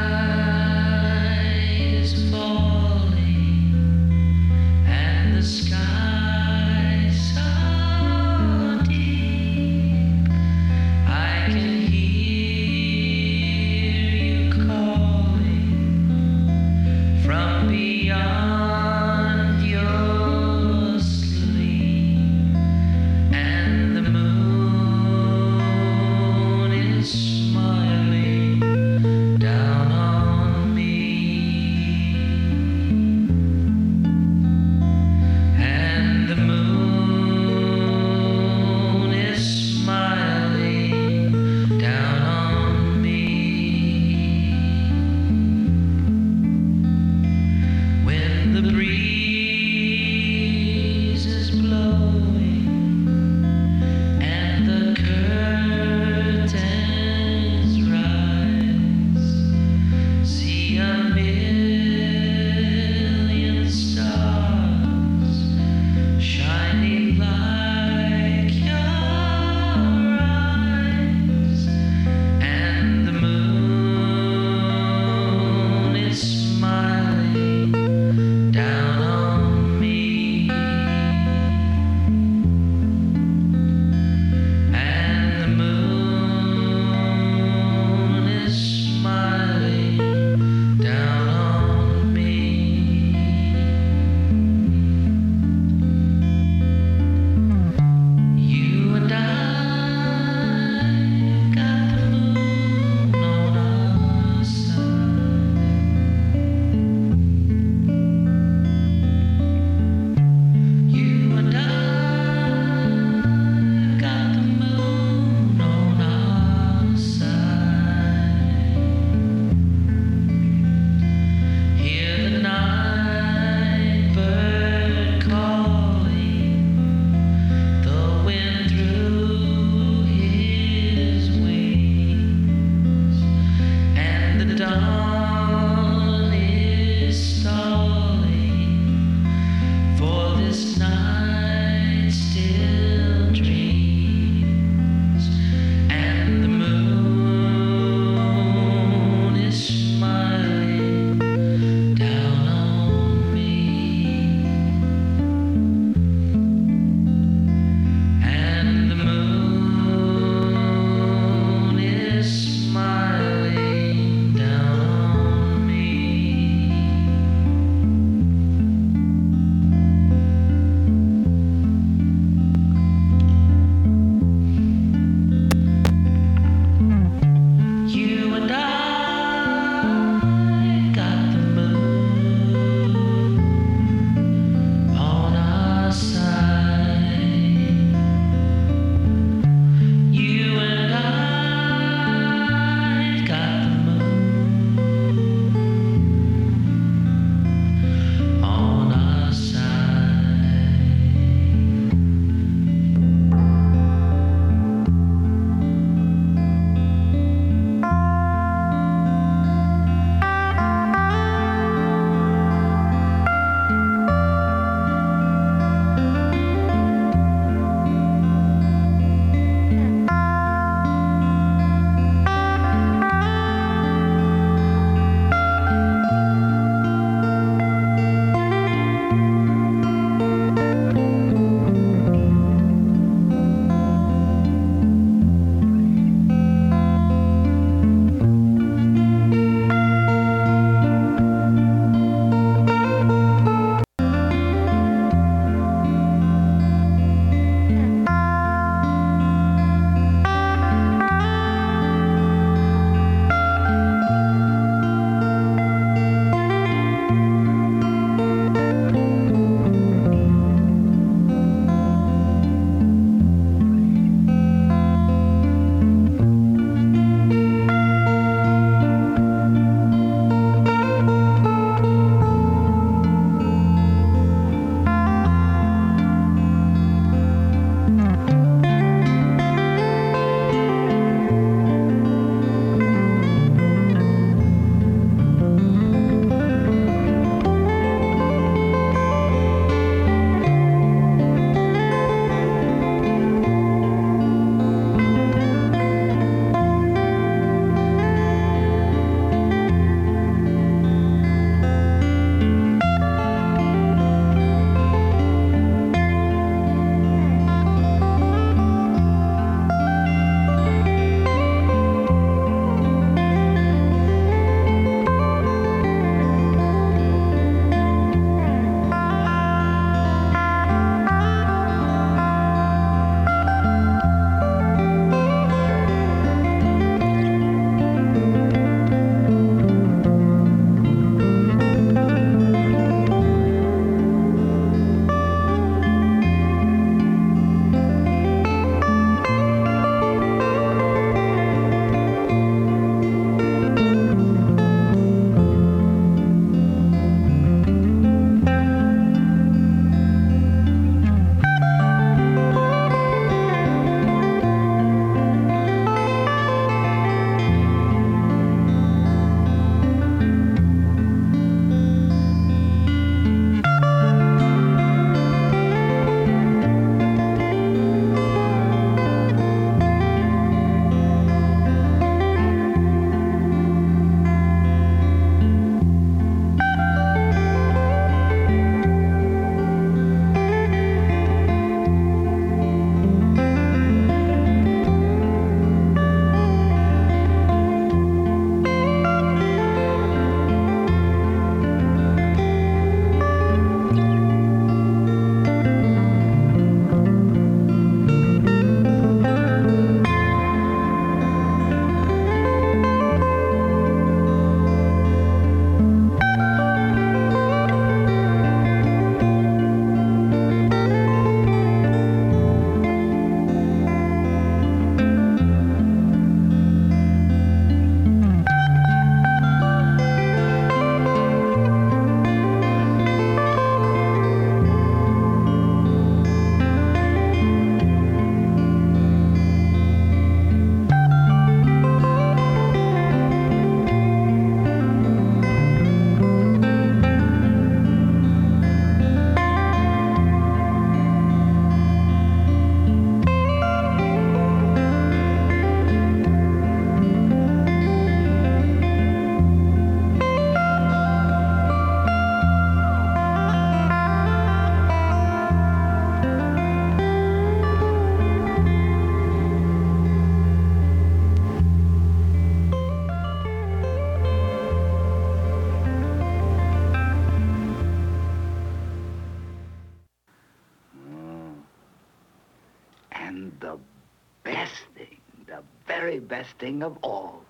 best thing of all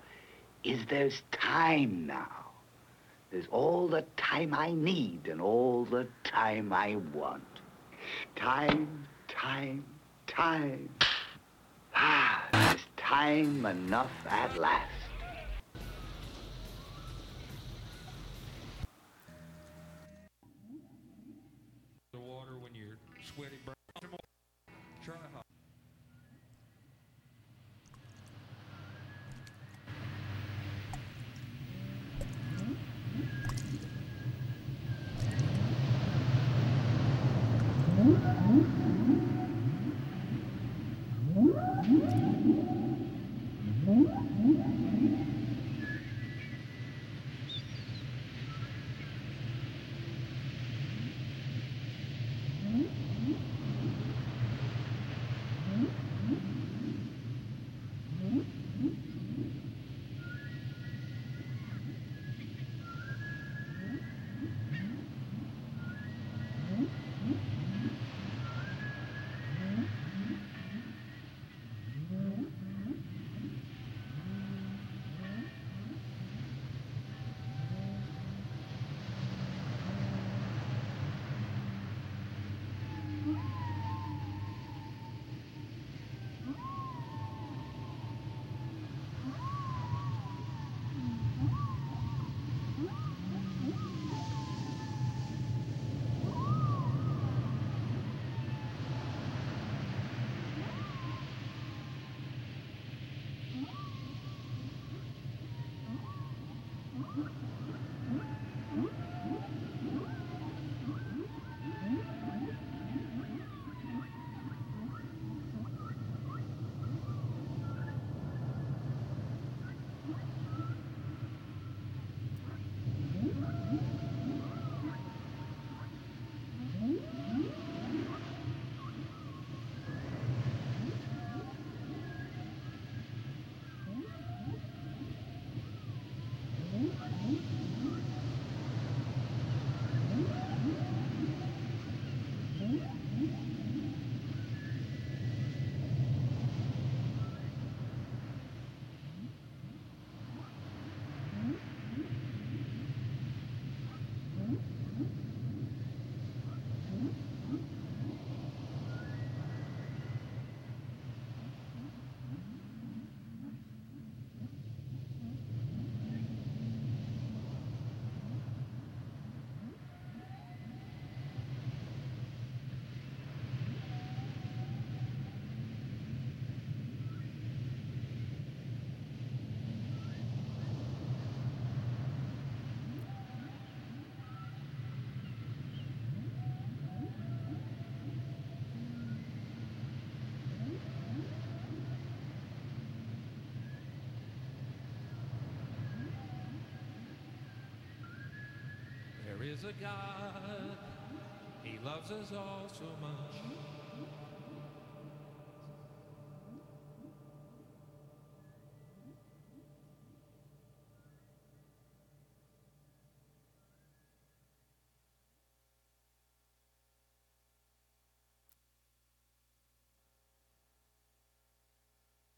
is there's time now. There's all the time I need and all the time I want. Time, time, time. Ah, there's time enough at last. Is a God, He loves us all so much.